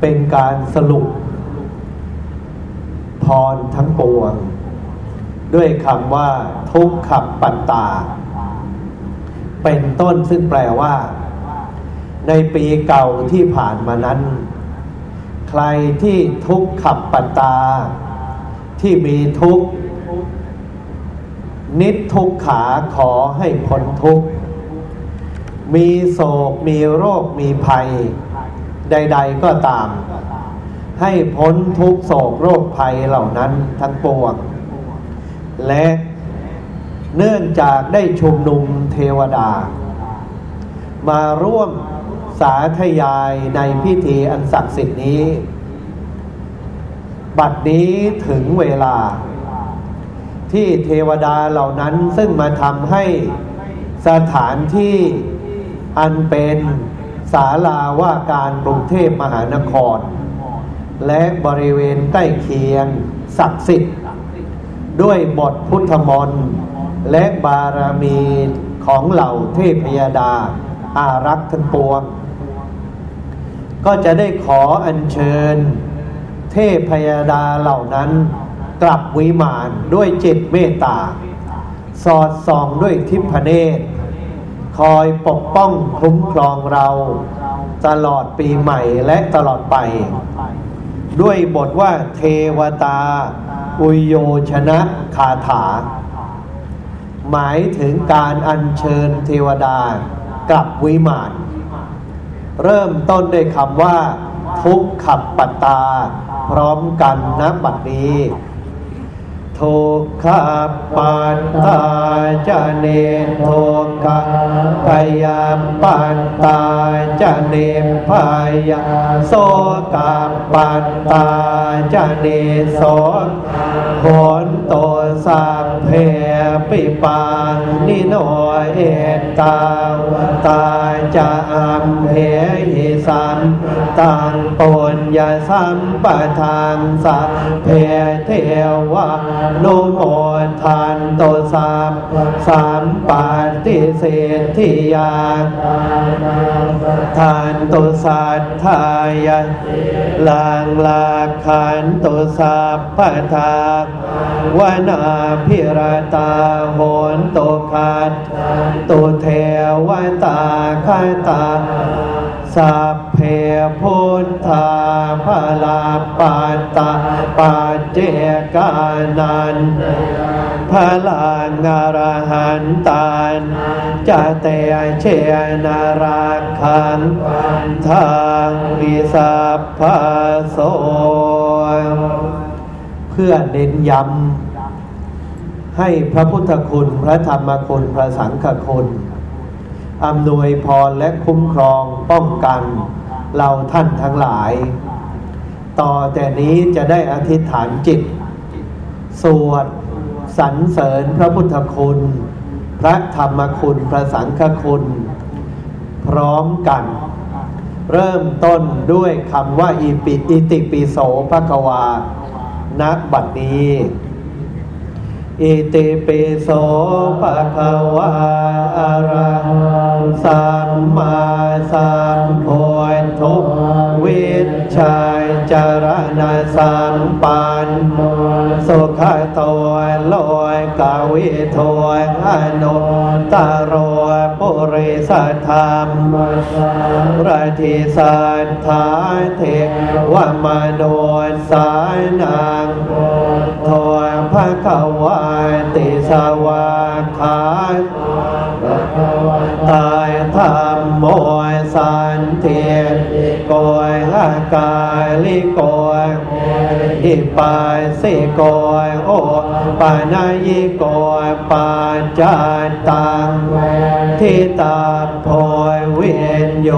เป็นการสรุป พรทั้งปวง ด้วยคำว่า ทุกขับปัตตา เป็นต้นซึ่งแปลว่า ในปีเก่าที่ผ่านมานั้น ใครที่ทุกขับปัตตา ที่มีทุกข์ นิทุกขาขอให้พ้นทุกข์มีโศกมีโรคมีภัย ใด ๆก็ตาม ให้พ้นทุกโศกโรคภัยเหล่านั้นทั้งปวงและเนื่องจากได้ชุมนุมเทวดา มาร่วมสาธยายในพิธีอันศักดิ์สิทธิ์นี้ บัดนี้ถึงเวลา ที่เทวดาเหล่านั้นซึ่งมาทำให้สถานที่อันเป็นศาลาว่าการกรุงเทพมหานคร และบริเวณใกล้เคียงศักดิ์สิทธิ์ด้วยบทพุทธมนต์และบารมีของเหล่าเทพยดา อารักษ์ทั้งปวง ก็จะได้ขออัญเชิญ เทพยดาเหล่านั้น กลับวิมานด้วยจิตเมตตา สอดส่องด้วยทิพเนตร คอยปกป้องคุ้มครองเรา ตลอดปีใหม่และตลอดไป ด้วยบทว่าเทวตา อุยโยชนะคาถา หมายถึงการอัญเชิญเทวดากลับวิมาน เริ่มต้นด้วยคำว่า ทุกขับปัตตา พร้อมกันนะบัดนี้ ทุกขปันตาจะเนทุกขพยาปันตาจะเนพยาโสกปันตาจะเนโสโหนโต สัพเพปิปานิโนเอตาวตาจะอัมเหหิสัมตังปนยาสัมปทานสัพเพเทวานุโมทานโตสัพสามปาติเศษทิยาทานโตสัทธายะลางลาขันโตสัพพทาวนาพิรตาโหนโตคัดตุเทวตาคาตาสัพเพพุทธาภลาปัตตาปัจเจกานันพลางารหันตานจะเตเชนาราคังทางวิสัพพโสเพื่อเน้นย้ำ ให้พระพุทธคุณพระธรรมคุณพระสังฆคุณอำนวยพรและคุ้มครองป้องกัน เราท่านทั้งหลาย ต่อแต่นี้จะได้อธิษฐานจิต สวดสรรเสริญพระพุทธคุณ พระธรรมคุณพระสังฆคุณ พร้อมกัน เริ่มต้นด้วยคำว่าอิปิอิติปิโสภควาณบัดนี้ อิติปิโสภะคะวาอะระหังสัมมาสัมพุทโธวิ ชชัยจารณะสัมปันโนสุขโตโลอยกาวิโทอะนุตตะโรปุริสะทัมมะสาระถิสัตถาเทวะมะนุสสานัง พุทโธ ภะคะวาติสวากขาโต ภะคะวะตา ธัมโม สันทิฏฐิโก อะกาลิโก เอหิปัสสิโกยโอปานายิโกยปาจาตังทิตาโพยเวียนโย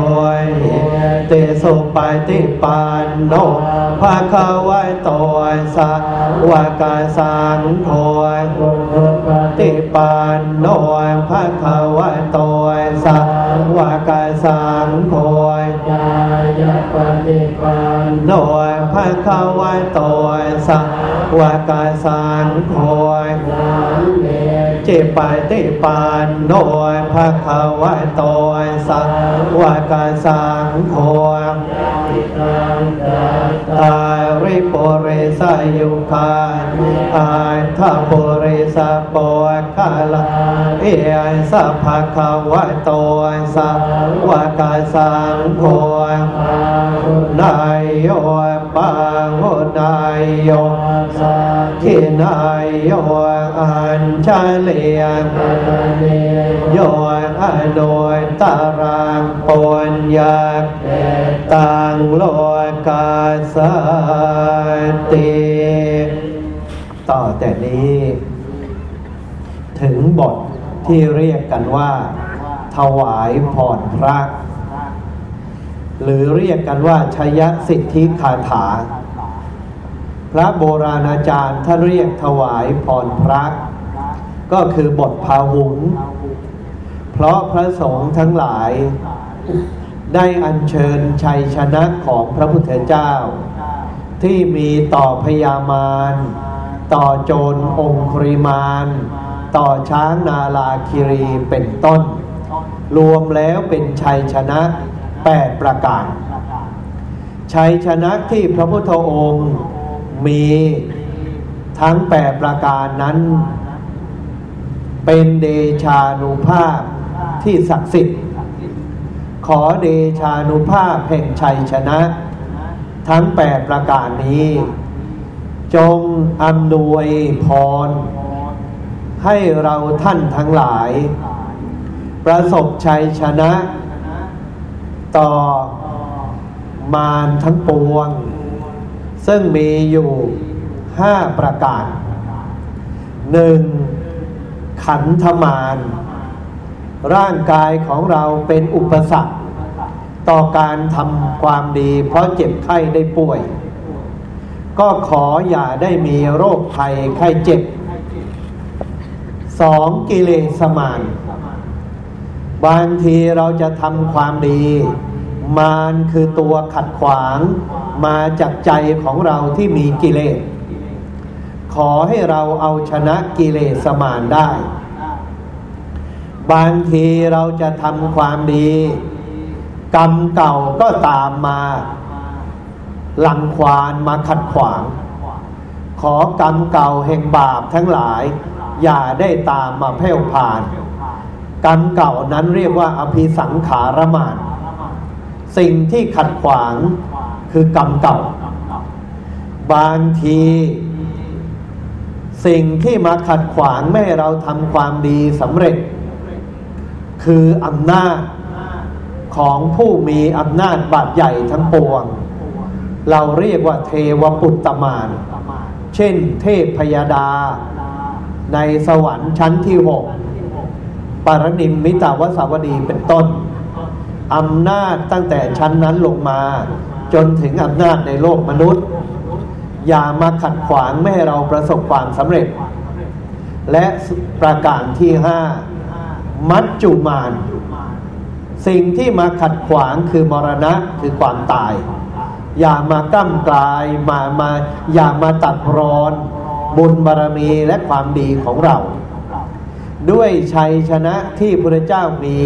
ยเตสุปฏิปันโนภาคาวะโตสาวกาสังโฆปฏิปันโนภาคาวะโตสาวกาสัง โดยพระขาวายตอยสังวากาสานคอยเจปายเตปานโดยพระขาวายตอยสังวากาสางคอย ตาริปุริสายุคาอาทัปุริสาปวคาลาเอสัพพะคาวะโตสาวกาสังโฆนายโย ปังโหนายโยศขินายโยอัญชเลียโยอโนยตารางปนยากตังโลกาสติต่อแต่นี้ ถึงบทที่เรียกกันว่า ถวายพรพระ หรือเรียกกันว่าชยสิทธิคาถา พระโบราณอาจารย์ท่านเรียกถวายพรพระก็คือบทพาหุงเพราะพระสงฆ์ทั้งหลาย ได้อัญเชิญชัยชนะของพระพุทธเจ้า ที่มีต่อพญามาร ต่อโจรองคริมาน ต่อช้างนาลาคิรีเป็นต้น รวมแล้วเป็นชัยชนะ แปดประการ ชัยชนะที่พระพุทธองค์มีทั้งแปดประการนั้น เป็นเดชานุภาพที่ศักดิ์สิทธิ์ ขอเดชานุภาพแห่งชัยชนะ ทั้งแปดประการนี้ จงอำนวยพร ให้เราท่านทั้งหลาย ประสบชัยชนะ ต่อมารทั้งปวง ซึ่งมีอยู่ห้าประการหนึ่งขันธมารร่างกายของเราเป็นอุปสรรค ต่อการทำความดี เพราะเจ็บไข้ได้ป่วย ก็ขออย่าได้มีโรคภัยไข้เจ็บสองกิเลสมาน บางทีเราจะทำความดี มารคือตัวขัดขวาง มาจากใจของเราที่มีกิเลส ขอให้เราเอาชนะกิเลสมานได้ บางทีเราจะทำความดี กรรมเก่าก็ตามมาหลังควานมาขัดขวาง ขอกรรมเก่าแห่งบาปทั้งหลาย อย่าได้ตามมาเพ่วผ่าน กรรมเก่านั้นเรียกว่าอภิสังขารมานสิ่งที่ขัดขวางคือกรรมเก่า บางที สิ่งที่มาขัดขวางไม่ให้เราทำความดีสำเร็จ คืออำนาจของผู้มีอำนาจบาดใหญ่ทั้งปวง เราเรียกว่าเทวปุตตมาน เช่นเทพพยาดา ในสวรรค์ชั้นที่หก ปารนิมมิตาวสาวดีเป็นต้นอำนาจตั้งแต่ชั้นนั้นลงมา จนถึงอำนาจในโลกมนุษย์ อย่ามาขัดขวางไม่ให้เราประสบความสำเร็จ และประการที่ห้ามัจจุมานสิ่งที่มาขัดขวางคือมรณะคือความตาย อย่ามากั้มกลายมามาอย่ามาตัดรอน บุญบารมีและความดีของเรา ด้วยชัยชนะที่พระเจ้ามี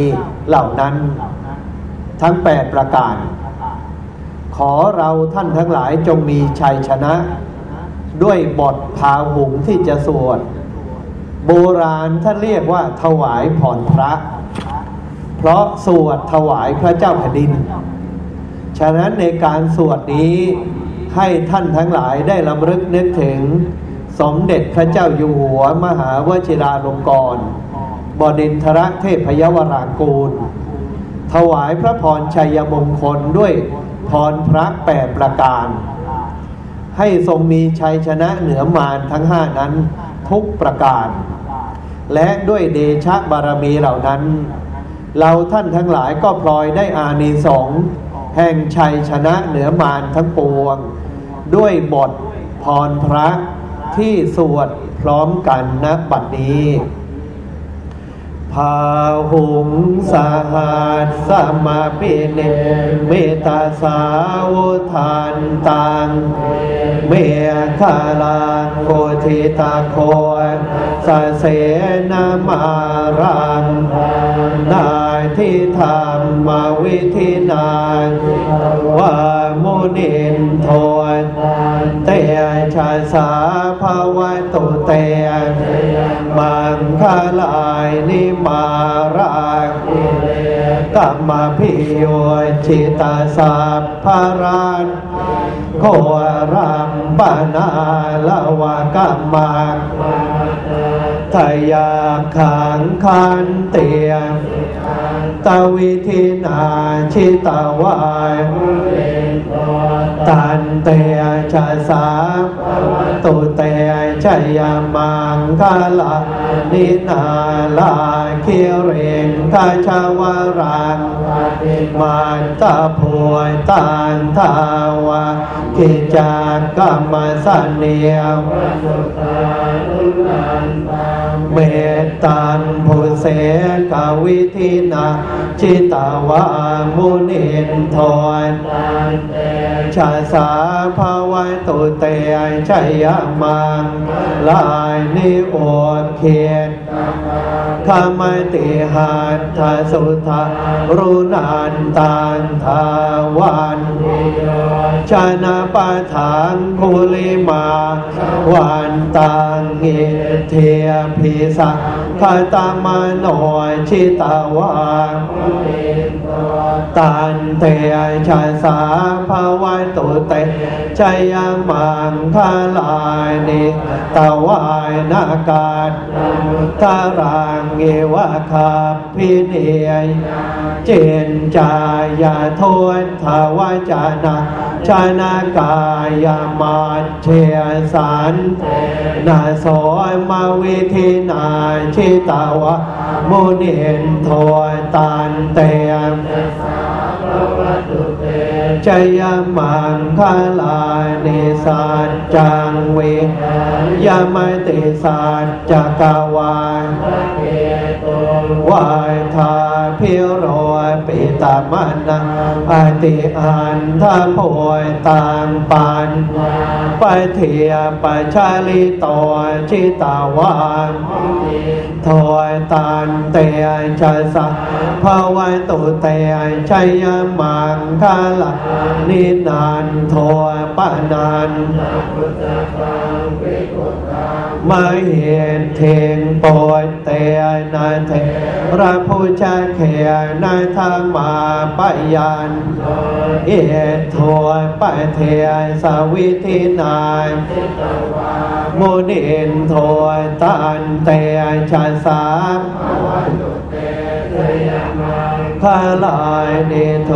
เหล่านั้น ทั้งแปดประการ ขอเราท่านทั้งหลายจงมีชัยชนะ ด้วยบทพาหุงที่จะสวด โบราณท่านเรียกว่าถวายพรพระ เพราะสวดถวายพระเจ้าแผ่นดิน ฉะนั้นในการสวดนี้ให้ท่านทั้งหลายได้ลำลึกนึกถึง สมเด็จพระเจ้าอยู่หัวมหาวชิราลงกรณ์บดินทรเทพยวรางกูล ถวายพระพรชัยมงคลด้วยพรพระแปดประการ ให้ทรงมีชัยชนะเหนือมารทั้งห้านั้นทุกประการ และด้วยเดชะบารมีเหล่านั้น เราท่านทั้งหลายก็พลอยได้อานิสงส์แห่งชัยชนะเหนือมารทั้งปวง ด้วยบทพรพระ ที่สวดพร้อมกันณบัดนี้พาหุงสหัสสมาปิเนเมตาสาวทานตังเมฆาลังโกธิตาโคสเสนามารัง นาทิธรรมวิธินานวามุนินโทนเตชะสาภาวะตุเตมังคลายนิมารังกัมมพิโยจิตาสัพพารานโครัมปนาลวะกัมมัง ทายาขังคันเตียตวิธินาชิตาวายตันเตชะสาตุเตชยามังกาลา นินาลาคิเรงคาชาวรังมันตาพวยตันทาวากิจากกรรมสันเนียเมตตันภูเสกวิธินาจิตาวามุนินทนชาสาภาวตุเตชัยมังลายนิโอเขียนขามติหันทสุทารุนันตันทาวัน ชนะปะถังคุลิมาวันตังหิเทียพิสักขตามโนชิตาวาตันเตชะสาภาวันตุเตชยมังคาลายนิตาวายนากาศทารังเอวะคาพิเนยเจนจายาโทนทาวาจานาชนากายามาเชสารนาโสมาวิธินาชิตาวะมุนินโทตันเตมจยมังคลานิสัจจังเวยามติสัจจกาวานวายทาพิร ตามานังอติอันทาโพยตามปันปเทียปชาลิโตชิตาวานถอยตันเตยชะสะภาวันตุเตยชัยมังคาลนินานโทปะนัน มาเหตุเทงปอยเตยนาเทพระผู้ชาเขยนาธรรมาปยันเอโทปเทยสวิธินายโมนินโทตันเตยชาสา พาลายนโท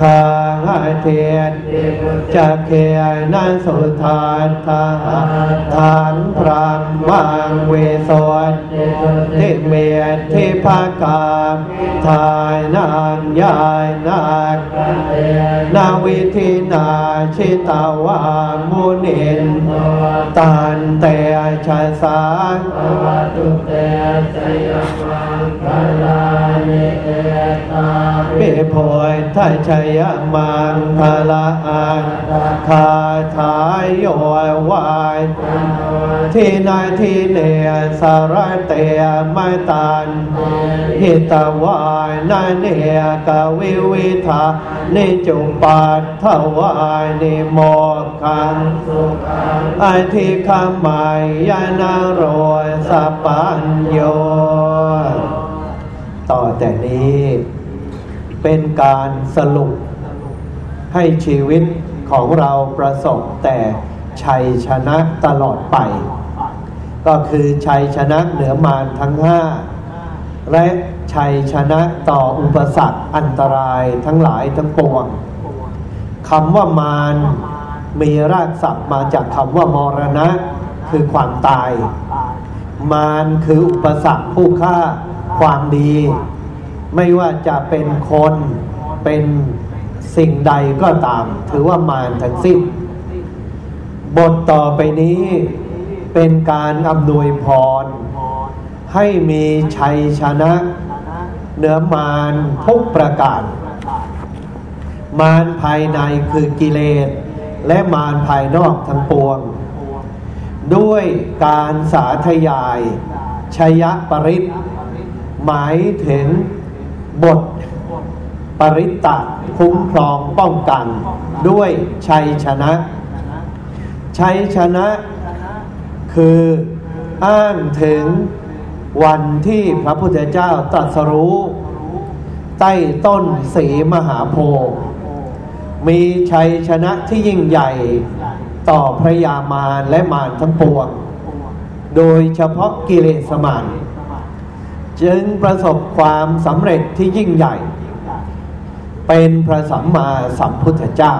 คาเทียนจะเขียนันสุทานทาทานพรามวังเวสวนทิเมียนทิภากามทายนางยายนาคนาวิธีนาชิตาวามุนินตันเตชะสาเบโพยทัชยมังคลาอันคาถายโยวายที่นายที่เนสารเตยไม่ตันหิตวายนาเนียกวิวิธานิจุปัตถวายนิโมคังไอทิคามายยานโรสปัญโย ต่อแต่นี้ เป็นการสรุปให้ชีวิตของเราประสบแต่ชัยชนะตลอดไป ก็คือชัยชนะเหนือมารทั้งห้าและชัยชนะต่ออุปสรรคอันตรายทั้งหลายทั้งปวงคำว่ามารมีรากศัพท์มาจากคำว่ามรณะคือความตาย มารคืออุปสรรคผู้ฆ่า ความดี ไม่ว่าจะเป็นคนเป็นสิ่งใดก็ตาม ถือว่ามารทั้งสิ้น บทต่อไปนี้เป็นการอำนวยพร ให้มีชัยชนะ เหนือมารทุกประการ มารภายในคือกิเลส และมารภายนอกทั้งปวง ด้วยการสาธยายชยปริต หมายถึงบทปริตตะคุ้มครองป้องกัน ด้วยชัยชนะ ชัยชนะคืออ้างถึงวันที่พระพุทธเจ้าตรัสรู้ ใต้ต้นสีมหาโพธิ์มีชัยชนะที่ยิ่งใหญ่ต่อพระยามารและมารทั้งปวง โดยเฉพาะกิเลสมาร จึงประสบความสำเร็จที่ยิ่งใหญ่ เป็นพระสัมมาสัมพุทธเจ้า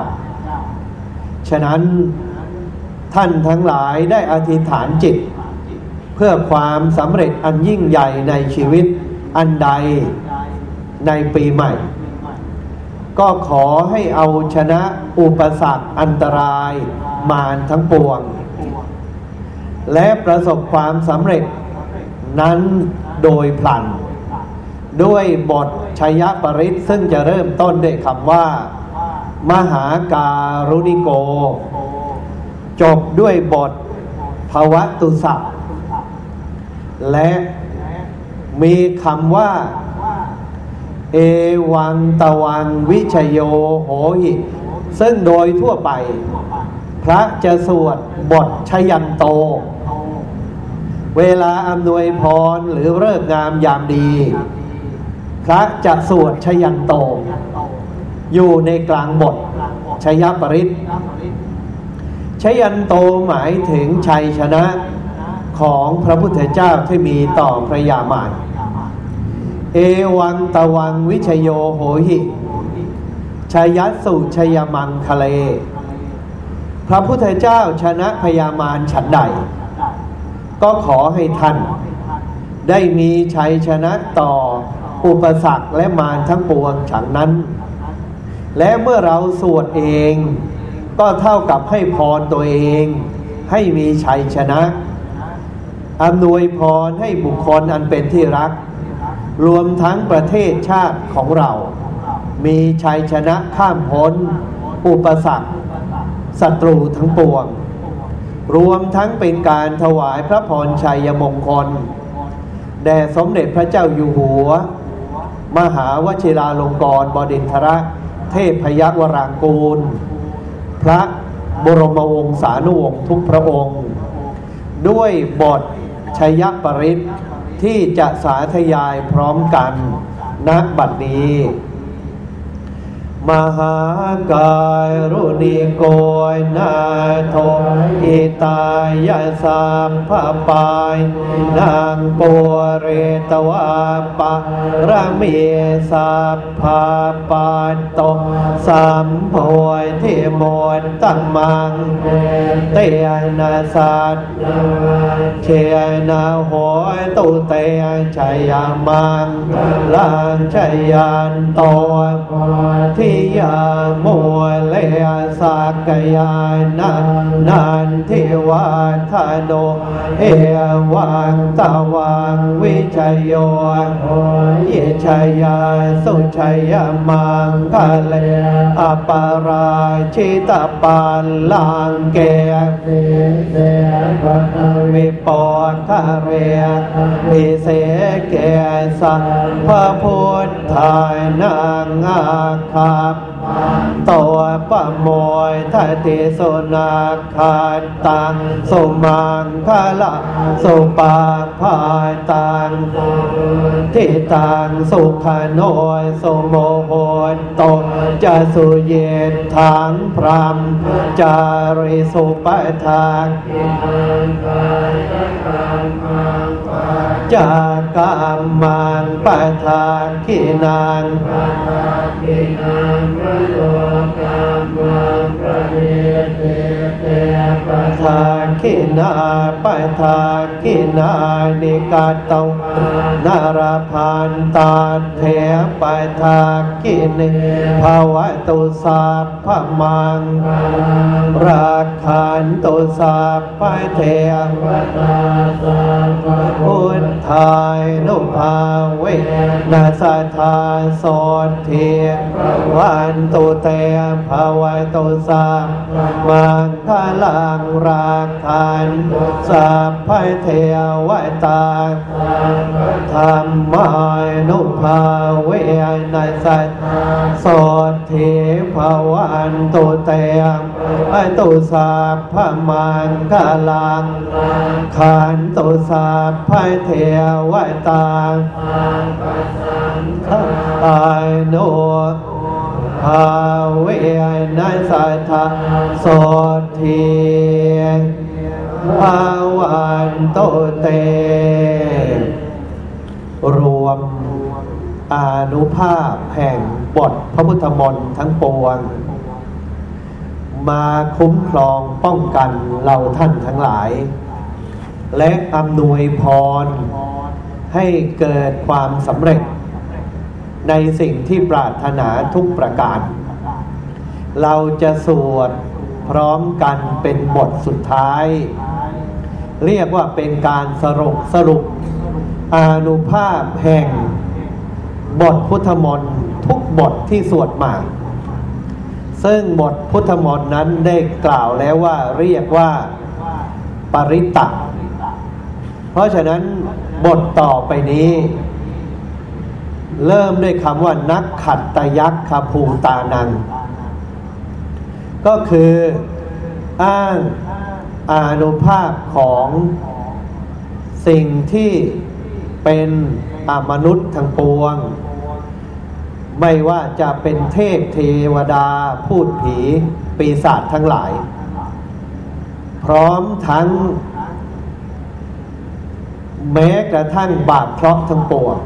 ฉะนั้นท่านทั้งหลายได้อธิษฐานจิต เพื่อความสำเร็จอันยิ่งใหญ่ในชีวิตอันใดในปีใหม่ ก็ขอให้เอาชนะอุปสรรคอันตรายมารทั้งปวง และประสบความสำเร็จนั้น โดยพลัน ด้วยบทชยปริศซึ่งจะเริ่มต้นด้วยคำว่า มหาการุณิโก จบด้วยบทภวตุสัพและมีคำว่า เอวังตะวังวิชโยโหหิซึ่งโดยทั่วไป พระจะสวดบทชยันโต เวลาอำนวยพรหรือเลิกงามยามดี พระจะสวดชยันโต อยู่ในกลางบทชยปริศชยันโตหมายถึงชัยชนะของพระพุทธเจ้าที่มีต่อพระยามารเอวังตะวังวิชโยโหหิชยัสสุชยมังคะเล พระพุทธเจ้าชนะพยามารฉันใด ก็ขอให้ท่าน ได้มีชัยชนะต่ออุปสรรคและมารทั้งปวงฉันนั้น และเมื่อเราสวดเอง ก็เท่ากับให้พรตัวเอง ให้มีชัยชนะอำนวยพรให้บุคคลอันเป็นที่รัก รวมทั้งประเทศชาติของเรา มีชัยชนะข้ามพ้น อุปสรรคศัตรูทั้งปวง รวมทั้งเป็นการถวายพระพรชัยมงคล แด่สมเด็จพระเจ้าอยู่หัว มหาวชิราลงกรณบดินทรเทพพยวรางกูล พระบรมวงศานุวงศ์ทุกพระองค์ ด้วยบทชยปริศที่จะสาธยายพร้อมกันณบัดนี้ มหากายรุณิโกยนาโทอิตายาสามพะปายนางปัวเรตวาปะระเมีสัพพาปาตตสามโพยที่มนตั้งมังเตียนาสัตเชียนาหอยตุเตยชัยมังลางชัยยันโตที่ยามว ยเลสักยานันนันทิวาทาโนเอวังตาวังวิชัยโยเยชัยยาสุชัยมังกาเลอปาราชิตาปันลังเกวิปอทะเรวิเสเกสัพพุทธายนางอาคา ตัวปะโมยทัติสุนาคาตังสุมังคละสุปาพาตังทิตังสุขโนยสุโมโหตจะสุเยนทางพรามจาริสุปทานจากามังปะทานขีนางปะทานขีนาปะทา นขีนานิกาตงนาราพันตาเทปะทานขีนิภาวะตุสาพมังราคันตุสาพเทงพุทธายนุภาเวนัสธาโสเทียวันตุเตภาวะตุสามังคลังราคนสัพพเทวตาธรรมายนุภาเวนัสโสเทภาวันตุเตภตุสาพมังคลังขันตุสาพเทวตาอายโนภาเวนัสทะโสที ภาวันโตเต รวมอนุภาพแห่งบทพระพุทธมนต์ทั้งปวง มาคุ้มครองป้องกันเราท่านทั้งหลาย และอำนวยพร ให้เกิดความสำเร็จ ในสิ่งที่ปรารถนาทุกประการ เราจะสวดพร้อมกันเป็นบทสุดท้าย เรียกว่าเป็นการสรุปสรุปอนุภาพแห่งบทพุทธมนต์ทุกบทที่สวดมาซึ่งบทพุทธมนต์นั้นได้กล่าวแล้วว่าเรียกว่าปริตะ เพราะฉะนั้นบทต่อไปนี้ เริ่มด้วยคำว่านักขัดตยักษ์คาภูตานัง ก็คืออ้าง อานุภาพของสิ่งที่เป็นอมนุษย์ทั้งปวง ไม่ว่าจะเป็นเทพเทวดา พูดผีปีศาจทั้งหลาย พร้อมทั้ง แม้กระทั่งบาปเคราะห์ทั้งปวง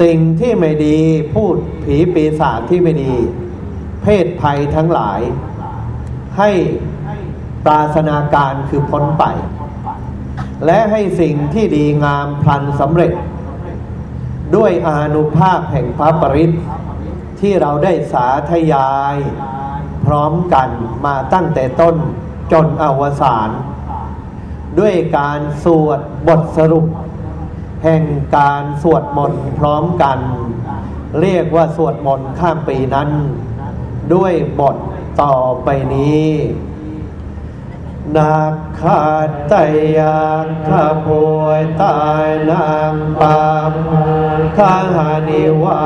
สิ่งที่ไม่ดีพูดผีปีศาจที่ไม่ดี เพศภัยทั้งหลายให้ ปราศนาการคือพ้นไป และให้สิ่งที่ดีงามพลันสำเร็จ ด้วยอานุภาพแห่งพระปริศที่เราได้สาธยาย พร้อมกันมาตั้งแต่ต้นจนอวสานด้วยการสวดบทสรุป แห่งการสวดมนต์พร้อมกัน เรียกว่าสวดมนต์ข้ามปีนั้น ด้วยบทต่อไปนี้ นาคาตยาขโพยตายนางปามข้าหานิวา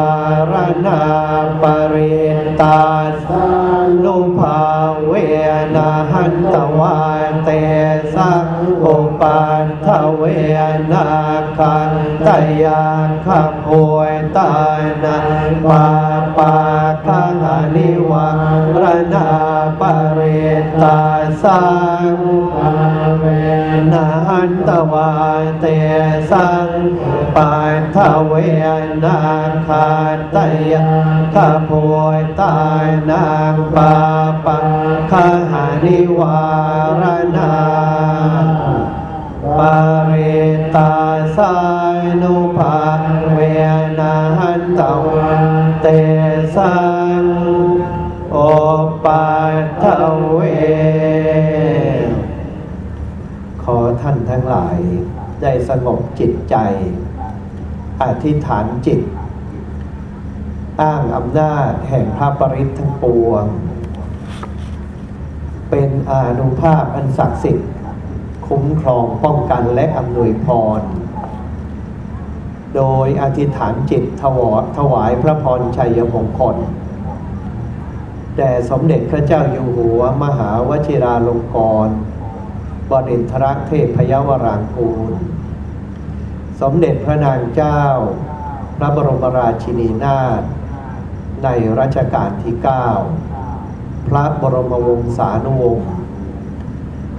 รณาปริตาสานุภาเวนะหันตวาเตสังโอปันทเวนาคันตยาขโพยตายนางปาปาข้าหานิวารณา ตาสังเวนันตวาเตสังปันทเวนาคาตยาขโพยตายนางปาปะคาหานิวารณาปาริตาสายนุภาเวนันตวาเตสังโอ ปัตถเว ขอท่านทั้งหลายได้สงบจิตใจ อธิษฐานจิต อ้างอำนาจแห่งพระปริศทั้งปวง เป็นอานุภาพอันศักดิ์สิทธิ์ คุ้มครองป้องกันและอำนวยพร โดยอธิษฐานจิตถวายถวายพระพรชัยมงคล แด่สมเด็จพระเจ้าอยู่หัว มหาวชิราลงกรณ์บรินทรเทพยาวรางกูล สมเด็จพระนางเจ้า พระบรมราชินีนาถในรัชกาลที่ 9 พระบรมวงศานุวงศ์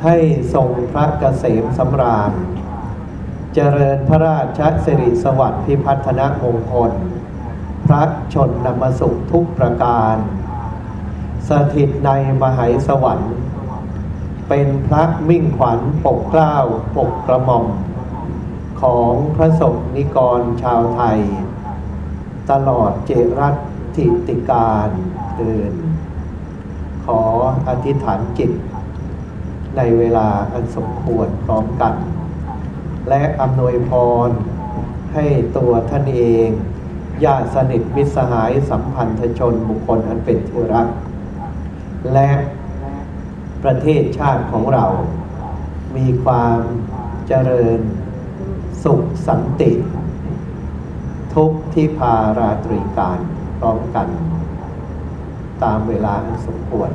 ให้ทรงพระเกษมสำราญ เจริญพระราชสิริสวัสดิ์พิพัฒนมงคล พระชนนมสุขทุกประการ สถิตในมหายสวรรค์ เป็นพระมิ่งขวัญปกเกล้าปกกระหม่อม ของพระสงฆ์นิกรชาวไทย ตลอดเจรัติติการเดิน ขออธิษฐานจิต ในเวลาอันสมควรพร้อมกัน และอำนวยพร ให้ตัวท่านเองญาติสนิทมิตรสหายสัมพันธชนบุคคลอันเป็นที่รัก และประเทศชาติของเรา มีความเจริญสุขสันติ ทุกที่พาราตรีการพร้อมกัน ตามเวลาอันสมควร